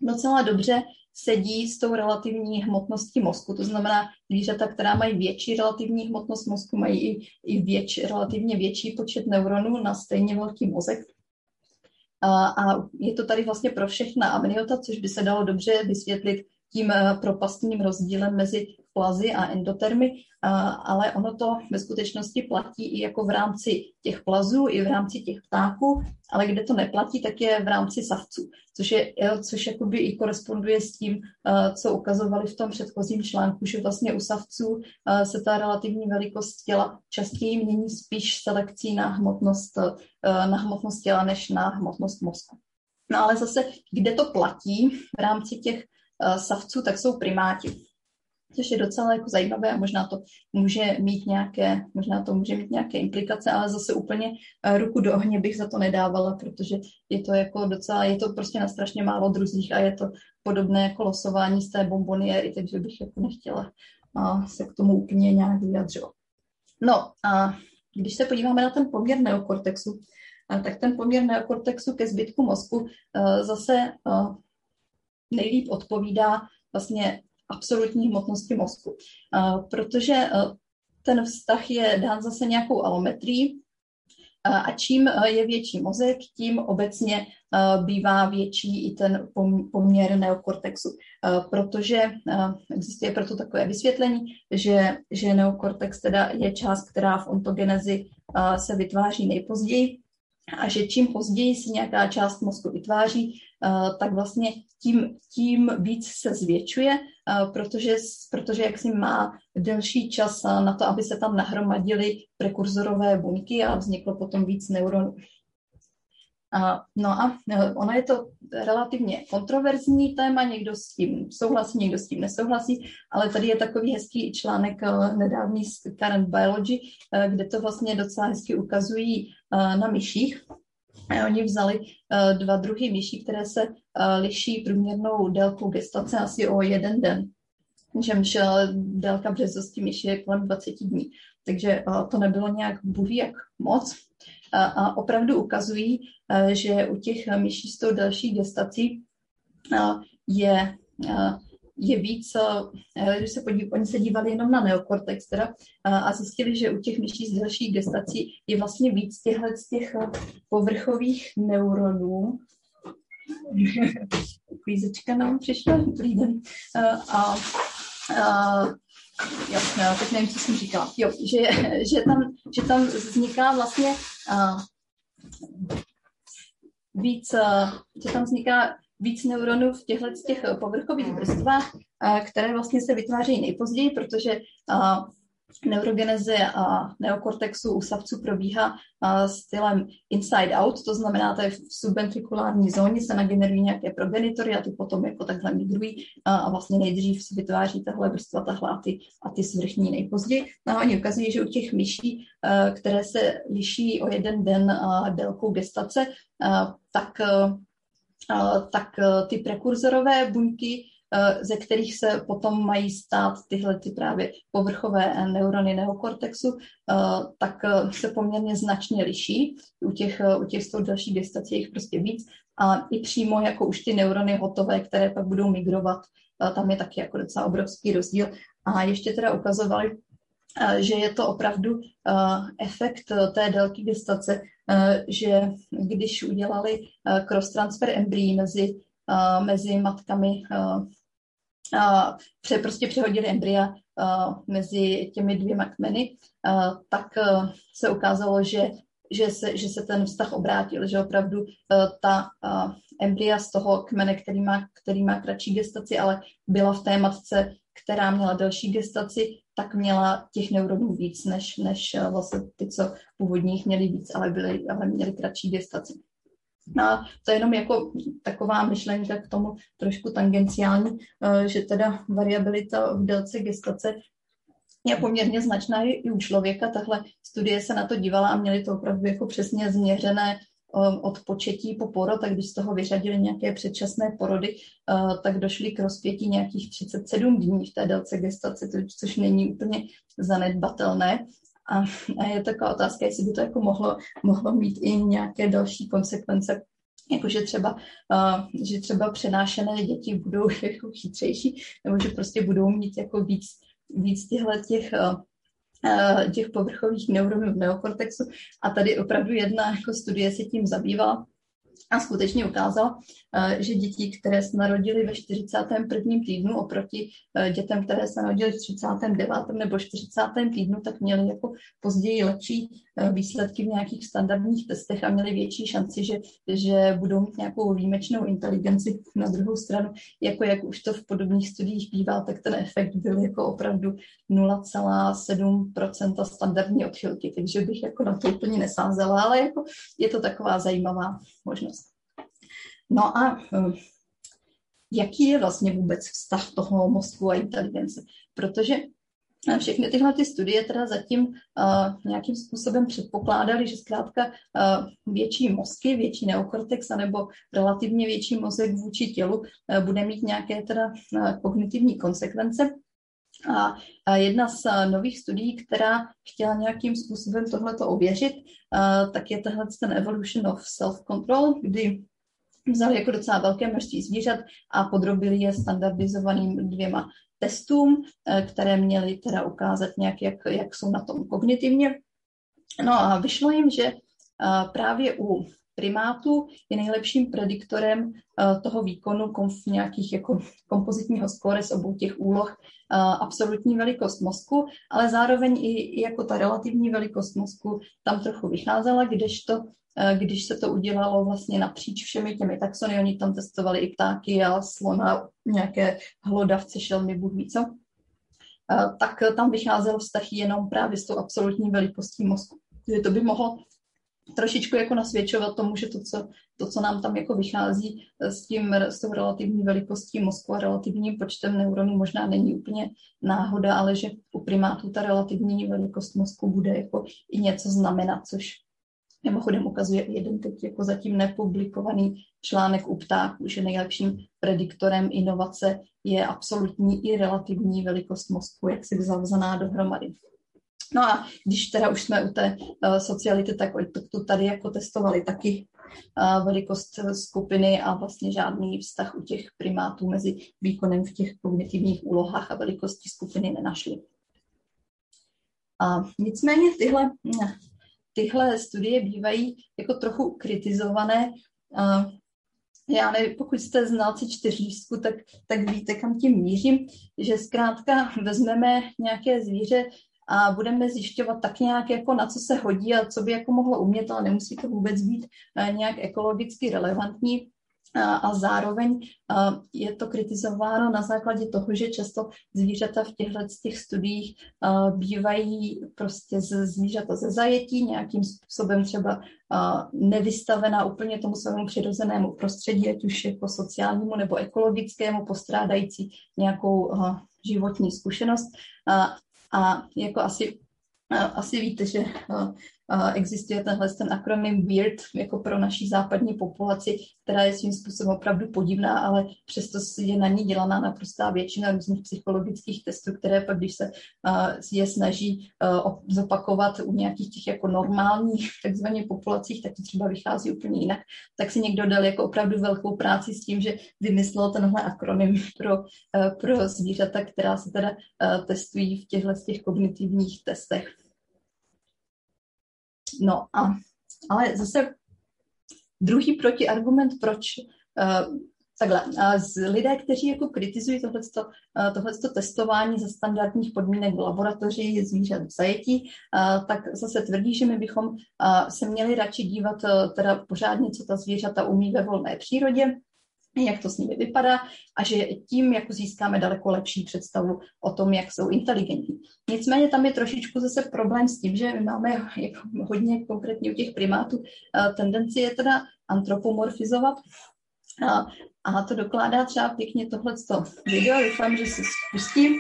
docela dobře sedí s tou relativní hmotností mozku. To znamená, zvířata, která mají větší relativní hmotnost mozku, mají i, i větš, relativně větší počet neuronů na stejně velký mozek. A, a je to tady vlastně pro všechna amniota, což by se dalo dobře vysvětlit tím propastním rozdílem mezi plazy a endotermy, ale ono to ve skutečnosti platí i jako v rámci těch plazů, i v rámci těch ptáků, ale kde to neplatí, tak je v rámci savců, což, je, což jakoby i koresponduje s tím, co ukazovali v tom předchozím článku, že vlastně u savců se ta relativní velikost těla častěji mění spíš selekcí na hmotnost, na hmotnost těla než na hmotnost mozku. No ale zase, kde to platí v rámci těch savců, tak jsou primáti což je docela jako zajímavé a možná to může mít nějaké, možná to může mít nějaké implikace, ale zase úplně eh, ruku do ohně bych za to nedávala, protože je to jako docela, je to prostě na strašně málo druzích a je to podobné jako losování z té bomboniéry, takže bych jako nechtěla se k tomu úplně nějak vyjadřovat. No a když se podíváme na ten poměr neokortexu, tak ten poměr neokortexu ke zbytku mozku eh, zase eh, nejlíp odpovídá vlastně absolutní hmotnosti mozku. Protože e, ten vztah je dán zase nějakou alometrií a čím je větší mozek, tím obecně bývá větší i ten poměr neokortexu. Protože existuje proto takové vysvětlení, že, že neokortex teda je část, která v ontogenezi se vytváří nejpozději a že čím později se nějaká část mozku vytváří, tak vlastně tím, tím víc se zvětšuje, protože, protože jak si má delší čas na to, aby se tam nahromadily prekurzorové buňky a vzniklo potom víc neuronů. No a e, ona je to relativně kontroverzní téma, někdo s tím souhlasí, někdo s tím nesouhlasí, ale tady je takový hezký článek e, nedávný z Current Biology, kde to vlastně docela hezky ukazují na myších, A oni vzali uh, dva druhy myší, které se uh, liší průměrnou délkou gestace asi o jeden den. Čemž délka březosti myši je kolem 20 dní. Takže to nebylo nějak bůh jak moc. A, opravdu ukazují, že u těch myší s tou delší gestací je je víc, eh, když se podívali, oni se dívali jenom na neokortex teda, a zjistili, že u těch myší s delší gestací je vlastně víc těchto z těch eh, povrchových neuronů. Kvízečka nám přišla, dobrý den. Eh, a, a no, teď nevím, co jsem říkala. Jo, že, že, tam, že tam vzniká vlastně a, víc, že tam vzniká víc neuronů v těchto těch eh, povrchových vrstvách, eh, které vlastně se vytvářejí nejpozději, protože eh, neurogeneze a neokortexu u savců probíhá stylem inside out, to znamená, že v subventrikulární zóně se nagenerují nějaké progenitory a ty potom jako takhle migrují a vlastně nejdřív se vytváří tahle vrstva, tahle a ty, a ty svrchní nejpozději. No a oni ukazují, že u těch myší, které se liší o jeden den délkou gestace, tak tak e, ty prekurzorové buňky, e, ze kterých se potom mají stát tyhle ty právě povrchové neurony neokortexu, e, tak se poměrně značně liší. U těch, u těch s tou další gestací jich prostě víc. A i přímo jako už ty neurony hotové, které pak budou migrovat, tam je taky jako docela obrovský rozdíl. A ještě teda ukazovali, že je to opravdu efekt té délky gestace, že když udělali cross transfer embryí mezi, mezi matkami, pře, prostě přehodili embrya mezi těmi dvěma kmeny, tak se ukázalo, že že se, že se ten vztah obrátil, že opravdu ta embrya z toho kmene, který má, který má kratší gestaci, ale byla v té matce, která měla delší gestaci, tak měla těch neuronů víc, než, než eh, vlastně ty, co původních měli víc, ale, byly, ale měli kratší gestaci. No to je jenom jako taková myšlenka k tomu trošku tangenciální, eh, že teda variabilita v délce gestace je poměrně značná i u člověka. Tahle studie se na to dívala a měli to opravdu jako přesně změřené od početí po porod, tak když z toho vyřadili nějaké předčasné porody, uh, tak došli k rozpětí nějakých 37 dní v té délce gestace, což není úplně zanedbatelné. A, je taková otázka, jestli by to jako mohlo, mohlo mít i nějaké další konsekvence, jakože třeba, uh, že třeba přenášené děti budou jako chytřejší, nebo že prostě budou mít jako víc, víc těchto těch uh, těch povrchových neuronů v neokortexu. A tady opravdu jedna jako studie se tím zabývala a skutečně ukázala, eh, že děti, které se narodily ve 41. týdnu oproti eh, dětem, které se narodily v 39. nebo 40. týdnu, tak měly jako později lepší eh, výsledky v nějakých standardních testech a měly větší šanci, že, že budou mít nějakou výjimečnou inteligenci. Na druhou stranu, jako jak už to v podobných studiích bývá, tak ten efekt byl jako opravdu 0,7% standardní odchylky, takže bych jako na to úplně nesázela, ale jako je to taková zajímavá možnost. No a hm, jaký je vlastně vůbec vztah toho mozku a inteligence? Protože eh, všechny tyhle ty studie teda zatím uh, nějakým způsobem předpokládaly, že zkrátka uh, větší mozky, větší neokortex anebo relativně větší mozek vůči tělu uh, bude mít nějaké teda uh, kognitivní konsekvence. A, a jedna z uh, nových studií, která chtěla nějakým způsobem tohleto ověřit, uh, tak je tenhle ten Evolution of Self-Control, kdy vzali jako docela velké množství zvířat a podrobili je standardizovaným dvěma testům, eh, které měly teda ukázat nějak, jak, jak jsou na tom kognitivně. No a vyšlo jim, že eh, právě u primátů je nejlepším prediktorem eh, toho výkonu konf, nějakých jako kompozitního skóre z obou těch úloh absolutní velikost mozku, ale zároveň i jako ta relativní velikost mozku tam trochu vycházela, kdežto Eh, když se to udělalo vlastně napříč všemi těmi taxony, oni tam testovali i ptáky a slona, nějaké hlodavce, šelmy, bůh ví co, eh, tak tam vycházel vztah jenom právě s tou absolutní velikostí mozku. Takže to by mohlo trošičku jako nasvědčovat tomu, že to, co, to, co nám tam jako vychází eh, s, tím, s tou relativní velikostí mozku a relativním počtem neuronů možná není úplně náhoda, ale že u primátů ta relativní velikost mozku bude jako i něco znamenat, což Mimochodem ukazuje jeden teď jako zatím nepublikovaný článek u ptáků, že nejlepším prediktorem inovace je absolutní i relativní velikost mozku, jak si zavzaná dohromady. No a když teda už jsme u té uh, sociality, tak to tady jako testovali taky uh, velikost skupiny a vlastně žádný vztah u těch primátů mezi výkonem v těch kognitivních úlohách a velikostí skupiny nenašli. A nicméně tyhle, tyhle studie bývají jako trochu kritizované. Uh, já nevím, pokud jste znalci čtyřlístku, tak, tak víte, kam tím mířím, že zkrátka vezmeme nějaké zvíře a budeme zjišťovat tak nějak, jako na co se hodí a co by jako mohlo umět, ale nemusí to vůbec být eh, nějak ekologicky relevantní. A zároveň je to kritizováno na základě toho, že často zvířata v těchto těch studiích bývají prostě ze zvířata ze zajetí, nějakým způsobem třeba nevystavená úplně tomu svému přirozenému prostředí, ať už jako sociálnímu nebo ekologickému, postrádající nějakou životní zkušenost. A jako asi, asi víte, že existuje tenhle ten akronym WEIRD jako pro naší západní populaci, která je svým způsobem opravdu podivná, ale přesto je na ní dělaná naprostá většina různých psychologických testů, které pak, když se je snaží zopakovat u nějakých těch jako normálních takzvaných populacích, tak to třeba vychází úplně jinak, tak si někdo dal jako opravdu velkou práci s tím, že vymyslel tenhle akronym pro, pro zvířata, která se teda testují v těchto těch kognitivních testech. No a, ale zase druhý protiargument, proč uh, takhle, uh, z lidé, kteří jako kritizují tohleto, uh, tohleto testování za standardních podmínek v laboratoři zvířat v zajetí, tak zase tvrdí, že my bychom se měli radši dívat teda pořádně, co ta zvířata umí ve volné přírodě, jak to s nimi vypadá a že tím jako získáme daleko lepší představu o tom, jak jsou inteligentní. Nicméně tam je trošičku zase problém s tím, že my máme jako hodně konkrétně u těch primátů eh, tendenci je teda antropomorfizovat a, a to dokládá třeba pěkně tohleto video. Doufám, že se spustím.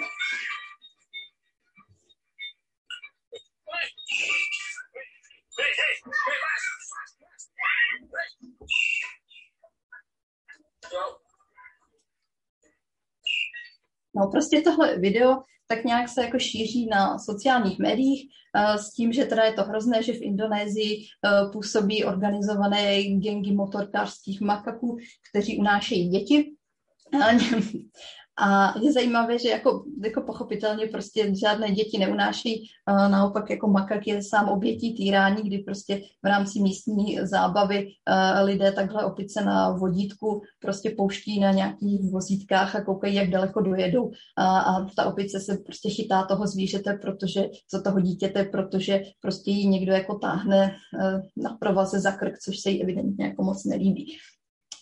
No prostě tohle video tak nějak se jako šíří na sociálních médiích uh, s tím, že teda je to hrozné, že v Indonésii uh, působí organizované gengy motorkářských makaků, kteří unášejí děti. A je zajímavé, že jako, jako pochopitelně prostě žádné děti neunáší, naopak jako makak je sám obětí týrání, kdy prostě v rámci místní zábavy lidé takhle opice na vodítku prostě pouští na nějakých vozítkách a koukají, jak daleko dojedou a, a ta opice se prostě chytá toho zvířete, protože co toho dítěte, protože prostě jí někdo jako táhne na provaze za krk, což se jí evidentně jako moc nelíbí.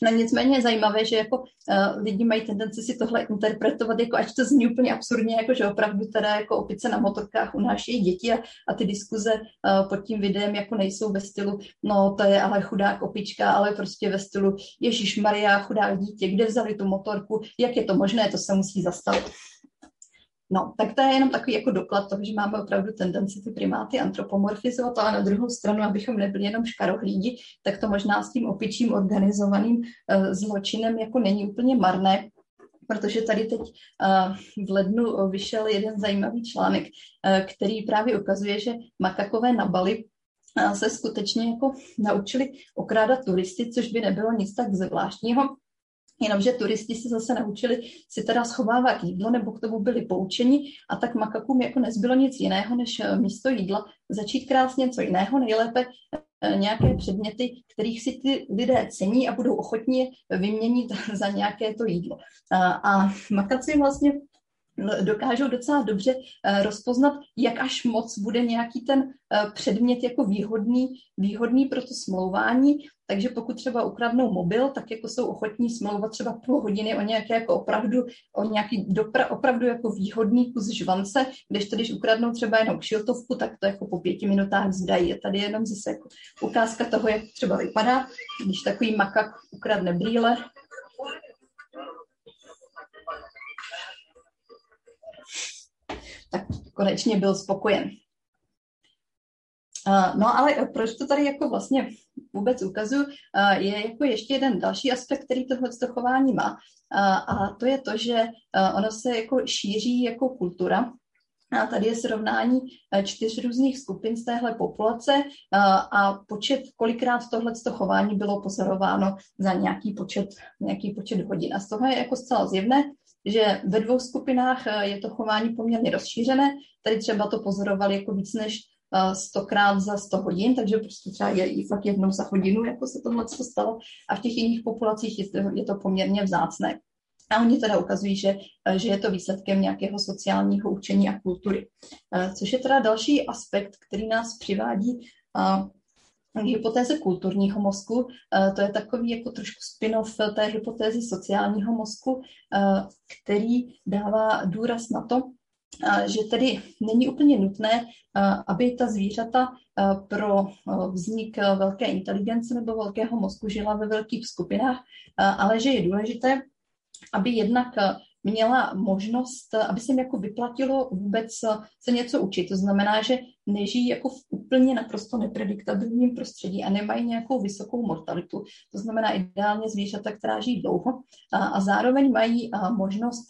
No nicméně je zajímavé, že jako uh, lidi mají tendenci si tohle interpretovat, jako ať to zní úplně absurdně, jako že opravdu teda jako opice na motorkách unášejí děti a, a ty diskuze uh, pod tím videem jako nejsou ve stylu, no to je ale chudák opička, ale prostě ve stylu Ježíš Maria, chudák dítě, kde vzali tu motorku, jak je to možné, to se musí zastavit. No, tak to je jenom takový jako doklad toho, že máme opravdu tendenci ty primáty antropomorfizovat, ale na druhou stranu, abychom nebyli jenom škarohlídi, tak to možná s tím opičím organizovaným uh, zločinem jako není úplně marné, protože tady teď uh, v lednu vyšel jeden zajímavý článek, uh, který právě ukazuje, že makakové na Bali se skutečně jako naučili okrádat turisty, což by nebylo nic tak zvláštního, Jenomže turisti se zase naučili si teda schovávat jídlo, nebo k tomu byli poučeni a tak makakům jako nezbylo nic jiného, než eh, místo jídla začít krát něco jiného, nejlépe eh, nějaké předměty, kterých si ty lidé cení a budou ochotni vyměnit za nějaké to jídlo. A, a makaci vlastně dokážou docela dobře eh, rozpoznat, jak až moc bude nějaký ten předmět jako výhodný, výhodný pro to smlouvání takže pokud třeba ukradnou mobil, tak jako jsou ochotní smlouvat třeba půl hodiny o nějaké jako opravdu, o nějaký dopra, opravdu jako výhodný kus žvance, když to, když ukradnou třeba jenom kšiltovku, tak to jako po pěti minutách zdají. Je tady jenom zase jako ukázka toho, jak třeba vypadá, když takový makak ukradne brýle. Tak konečně byl spokojen. No ale proč to tady jako vlastně vůbec ukazuju, je jako ještě jeden další aspekt, který tohle chování má. A to je to, že ono se jako šíří jako kultura, a tady je srovnání čtyř různých skupin z téhle populace a počet, kolikrát tohle chování bylo pozorováno za nějaký počet, nějaký počet hodin. A z toho je jako zcela zjevné, že ve dvou skupinách je to chování poměrně rozšířené. Tady třeba to pozorovali jako víc než stokrát za 100 hodin, takže prostě třeba je i fakt jednou za hodinu, jako se tohle stalo. A v těch jiných populacích je to, je to poměrně vzácné. A oni teda ukazují, že, že je to výsledkem nějakého sociálního učení a kultury. Což je teda další aspekt, který nás přivádí hypotéze kulturního mozku. To je takový jako trošku spin-off té hypotézy sociálního mozku, který dává důraz na to, že tedy není úplně nutné, aby ta zvířata pro vznik velké inteligence nebo velkého mozku žila ve velkých skupinách, ale že je důležité, aby jednak měla možnost, aby se jim jako vyplatilo vůbec se něco učit. To znamená, že nežijí jako v úplně naprosto neprediktabilním prostředí a nemají nějakou vysokou mortalitu. To znamená ideálně zvířata, která žijí dlouho a, a zároveň mají a, možnost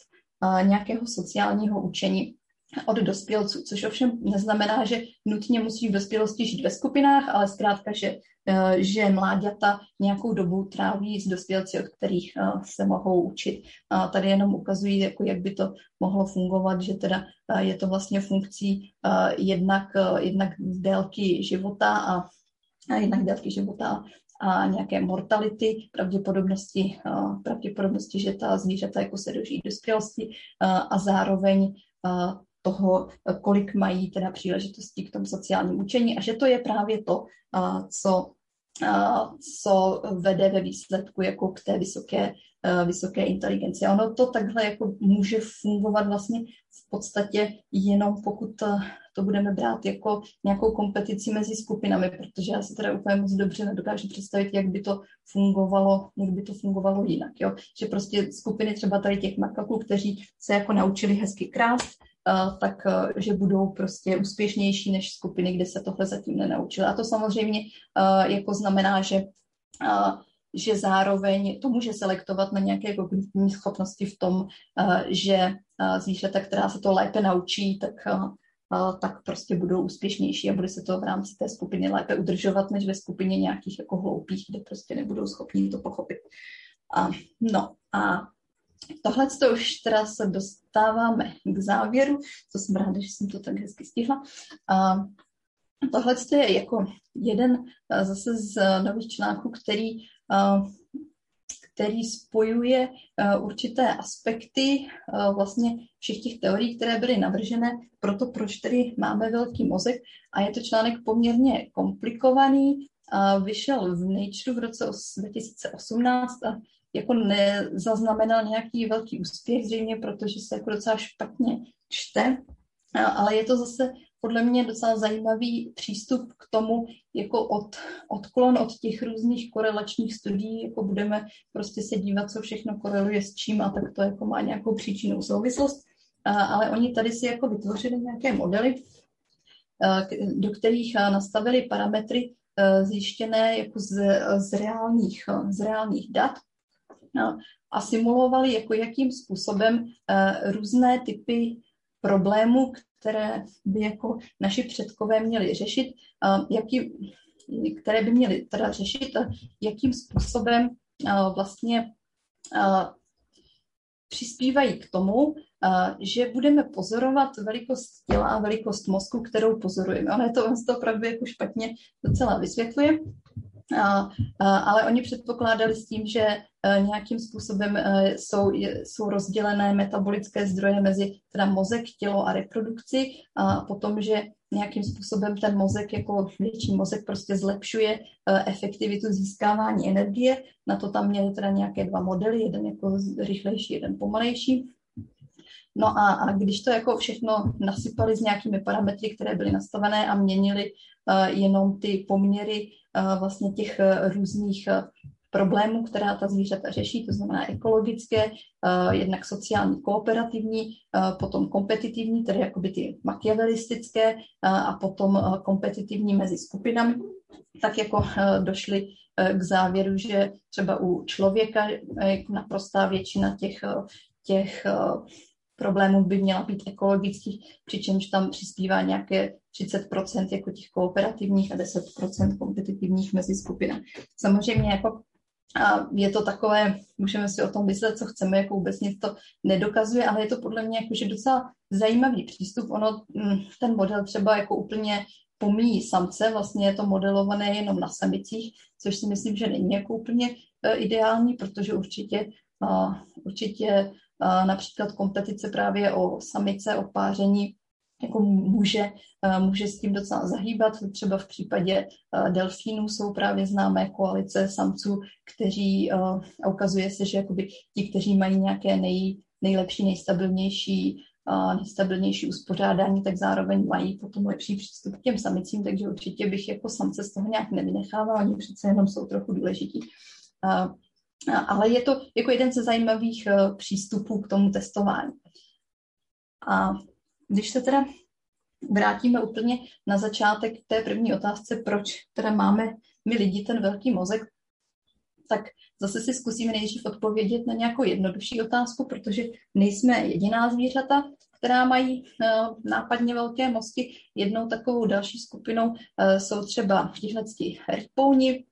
nějakého sociálního učení od dospělců, což ovšem neznamená, že nutně musí v dospělosti žít ve skupinách, ale zkrátka, že, e, že mláďata nějakou dobu tráví s dospělci, od kterých e, se mohou učit. A tady jenom ukazují, jako jak by to mohlo fungovat, že teda e, je to vlastně funkcí jednak, jednak délky života a, a jednak délky života a nějaké mortality, pravděpodobnosti, pravděpodobnosti, že ta zvířata jako se dožijí dospělosti a zároveň toho, kolik mají teda příležitostí k tomu sociálnímu učení a že to je právě to, co, co vede ve výsledku jako k té vysoké, vysoké inteligenci. A ono to takhle jako může fungovat vlastně v podstatě jenom pokud to budeme brát jako nějakou kompetici mezi skupinami, protože já si teda úplně moc dobře nedokážu představit, jak by to fungovalo, jak by to fungovalo jinak. Jo? Že prostě skupiny třeba tady těch makaků, kteří se jako naučili hezky krást, tak že budou prostě úspěšnější než skupiny, kde se tohle zatím nenaučili. A to samozřejmě jako znamená, že že zároveň to může selektovat na nějaké kognitivní schopnosti v tom, že zvířata, která se to lépe naučí, tak, tak prostě budou úspěšnější a bude se to v rámci té skupiny lépe udržovat, než ve skupině nějakých jako hloupých, kde prostě nebudou schopni to pochopit. A, no a Tohle to už teda se dostáváme k závěru, to jsem ráda, že jsem to tak hezky stihla. A tohle je jako jeden zase z nových článků, který, který spojuje určité aspekty vlastně všech těch teorií, které byly navržené pro to, proč tedy máme velký mozek. A je to článek poměrně komplikovaný, vyšel v Nature v roce 2018 a jako nezaznamenal nějaký velký úspěch zřejmě, protože se jako docela špatně čte, ale je to zase podle mě docela zajímavý přístup k tomu, jako od, odklon od těch různých korelačních studií, jako budeme prostě se dívat, co všechno koreluje s čím a tak to jako má nějakou příčinou souvislost. Ale oni tady si jako vytvořili nějaké modely, do kterých nastavili parametry zjištěné jako z, z, reálních, z reálných dat a simulovali, jako jakým způsobem uh, různé typy problémů, které by jako naši předkové měli řešit, uh, jaký, které by měli teda řešit, uh, jakým způsobem vlastně přispívají k tomu, že budeme pozorovat velikost těla a velikost mozku, kterou pozorujeme. Je to, on to opravdu jako špatně docela vysvětluje. Ale oni předpokládali s tím, že nějakým způsobem a, e, jsou, jsou rozdělené metabolické zdroje mezi teda mozek, tělo a reprodukci a potom, že nějakým způsobem ten mozek jako větší mozek prostě zlepšuje a, e, efektivitu získávání energie. Na to tam měli teda nějaké dva modely, jeden jako rychlejší, jeden pomalejší. No a, a když to jako všechno nasypali s nějakými parametry, které byly nastavené a měnili uh, jenom ty poměry uh, vlastně těch uh, různých problémů, která ta zvířata řeší, to znamená ekologické, jednak sociální kooperativní, potom kompetitivní, tedy jakoby ty machiavelistické a potom kompetitivní mezi skupinami, tak jako došli k závěru, že třeba u člověka naprostá většina těch, těch problémů by měla být ekologických, přičemž tam přispívá nějaké 30% jako těch kooperativních a 10% kompetitivních mezi skupinami. Samozřejmě jako a je to takové, můžeme si o tom myslet, co chceme, jako vůbec nic to nedokazuje, ale je to podle mě jakože docela zajímavý přístup. Ono, mm, ten model třeba jako úplně pomíjí samce, vlastně je to modelované jenom na samicích, což si myslím, že není jako úplně e, ideální, protože určitě, určitě například kompetice právě o samice, o páření, jako může, může s tím docela zahýbat. Třeba v případě delfínů jsou právě známé koalice samců, kteří, a ukazuje se, že jakoby ti, kteří mají nějaké nej, nejlepší, nejstabilnější nejstabilnější uspořádání, tak zároveň mají potom lepší přístup k těm samicím, takže určitě bych jako samce z toho nějak nevynechávala, oni přece jenom jsou trochu důležití. Ale je to jako jeden ze zajímavých eh, přístupů k tomu testování. A když se teda vrátíme úplně na začátek té první otázce, proč teda máme my lidi ten velký mozek, tak zase si zkusíme nejdřív odpovědět na nějakou jednodušší otázku, protože nejsme jediná zvířata, která mají uh, nápadně velké mozky. Jednou takovou další skupinou uh, jsou třeba tihle rypouni,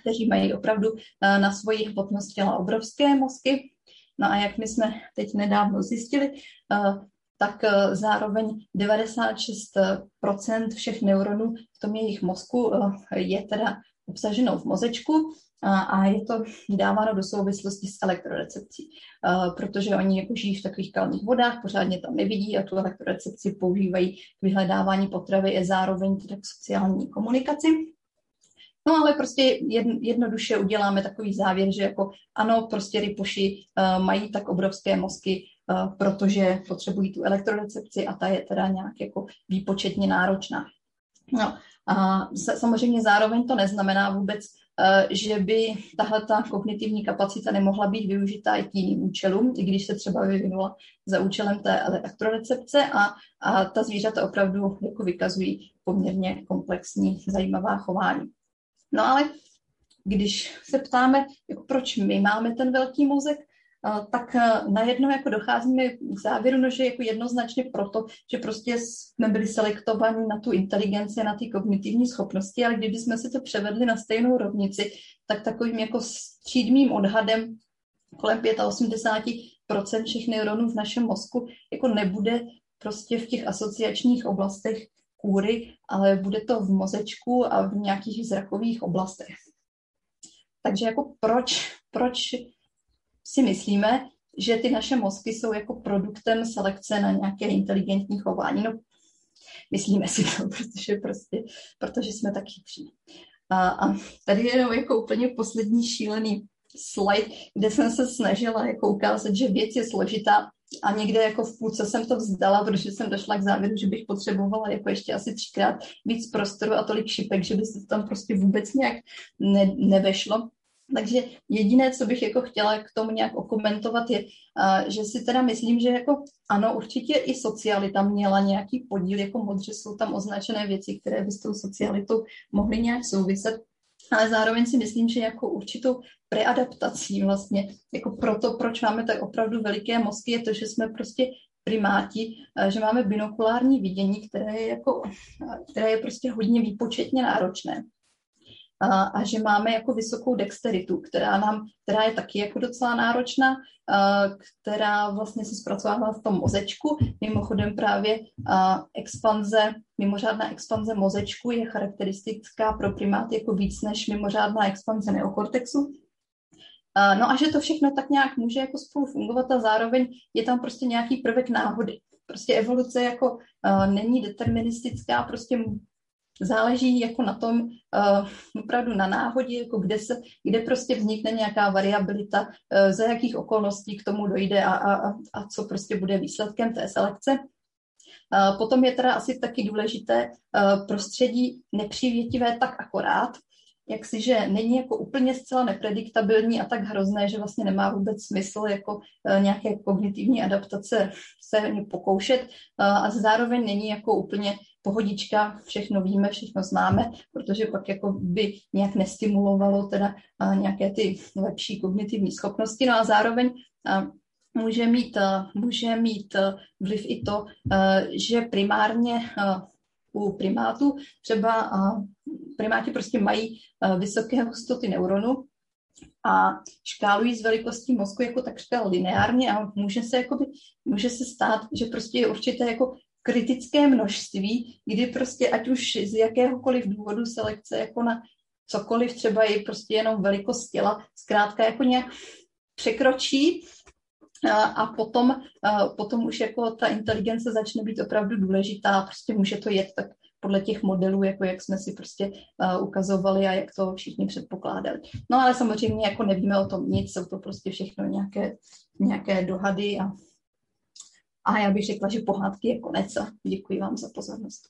kteří mají opravdu eh, na svoji hmotnost těla obrovské mozky. No a jak my jsme teď nedávno zjistili, eh, tak eh, zároveň 96% všech neuronů v tom jejich mozku je teda obsaženo v mozečku a je to dáváno do souvislosti s elektrorecepcí, protože oni jako žijí v takových kalných vodách, pořádně tam nevidí a tu elektrorecepci používají k vyhledávání potravy a zároveň teda k sociální komunikaci. No ale prostě jednoduše uděláme takový závěr, že jako ano, prostě rypoši mají tak obrovské mozky, protože potřebují tu elektrorecepci a ta je teda nějak jako výpočetně náročná. No a samozřejmě zároveň to neznamená vůbec, uh, že by tahle ta kognitivní kapacita nemohla být využitá i k jiným účelům, i když se třeba vyvinula za účelem té elektrorecepce a, a ta zvířata opravdu jako vykazují poměrně komplexní zajímavá chování. No ale když se ptáme, jako proč my máme ten velký mozek, tak najednou jako docházíme k závěru, no, že jako jednoznačně proto, že prostě jsme byli selektovaní na tu inteligenci, na ty kognitivní schopnosti, ale kdyby jsme si to převedli na stejnou rovnici, tak takovým jako střídmým odhadem kolem 85% všech neuronů v našem mozku jako nebude prostě v těch asociačních oblastech kůry, ale bude to v mozečku a v nějakých zrakových oblastech. Takže jako proč, proč si myslíme, že ty naše mozky jsou jako produktem selekce na nějaké inteligentní chování? No, myslíme si to, protože prostě, protože jsme tak chytří. A, a tady je jenom jako úplně poslední šílený slide, kde jsem se snažila jako ukázat, že věc je složitá a někde jako v půlce jsem to vzdala, protože jsem došla k závěru, že bych potřebovala jako ještě asi třikrát víc prostoru a tolik šipek, že by se tam prostě vůbec nějak ne, nevešlo. Takže jediné, co bych jako chtěla k tomu nějak okomentovat, je, že si teda myslím, že jako ano, určitě i socialita měla nějaký podíl, jako modře jsou tam označené věci, které by s tou socialitou mohly nějak souviset, ale zároveň si myslím, že jako určitou preadaptací vlastně, jako proto, proč máme tak opravdu veliké mozky, je to, že jsme prostě primáti, eh, že máme binokulární vidění, které je, jako, které je prostě hodně výpočetně náročné a, a že máme jako vysokou dexteritu, která, nám, která je taky jako docela náročná, a, která vlastně se zpracovává v tom mozečku. Mimochodem právě a, expanze, mimořádná expanze mozečku je charakteristická pro primáty jako víc než mimořádná expanze neokortexu. No a že to všechno tak nějak může jako spolu fungovat a zároveň je tam prostě nějaký prvek náhody. Prostě evoluce jako uh, není deterministická, prostě záleží jako na tom, uh, opravdu na náhodě, jako kde, se, kde prostě vznikne nějaká variabilita, uh, za jakých okolností k tomu dojde a, a, a co prostě bude výsledkem té selekce. Uh, potom je teda asi taky důležité prostředí nepřívětivé tak akorát, jak si, že není jako úplně zcela neprediktabilní a tak hrozné, že vlastně nemá vůbec smysl jako nějaké kognitivní adaptace se pokoušet. A zároveň není jako úplně pohodička, všechno víme, všechno známe, protože pak jako by nějak nestimulovalo teda nějaké ty lepší kognitivní schopnosti, no a zároveň může mít, může mít vliv i to, že primárně u primátů. Třeba primáti prostě mají vysoké hustoty neuronů, a škálují z velikostí mozku jako takřka lineárně a může se, jakoby, může se stát, že prostě je určité jako kritické množství, kdy prostě ať už z jakéhokoliv důvodu selekce jako na cokoliv, třeba i prostě jenom velikost těla, zkrátka jako nějak překročí a potom, potom už jako ta inteligence začne být opravdu důležitá prostě může to jet tak podle těch modelů, jako jak jsme si prostě ukazovali a jak to všichni předpokládali. No ale samozřejmě jako nevíme o tom nic, jsou to prostě všechno nějaké, nějaké dohady a a já bych řekla, že pohádky je konec a děkuji vám za pozornost.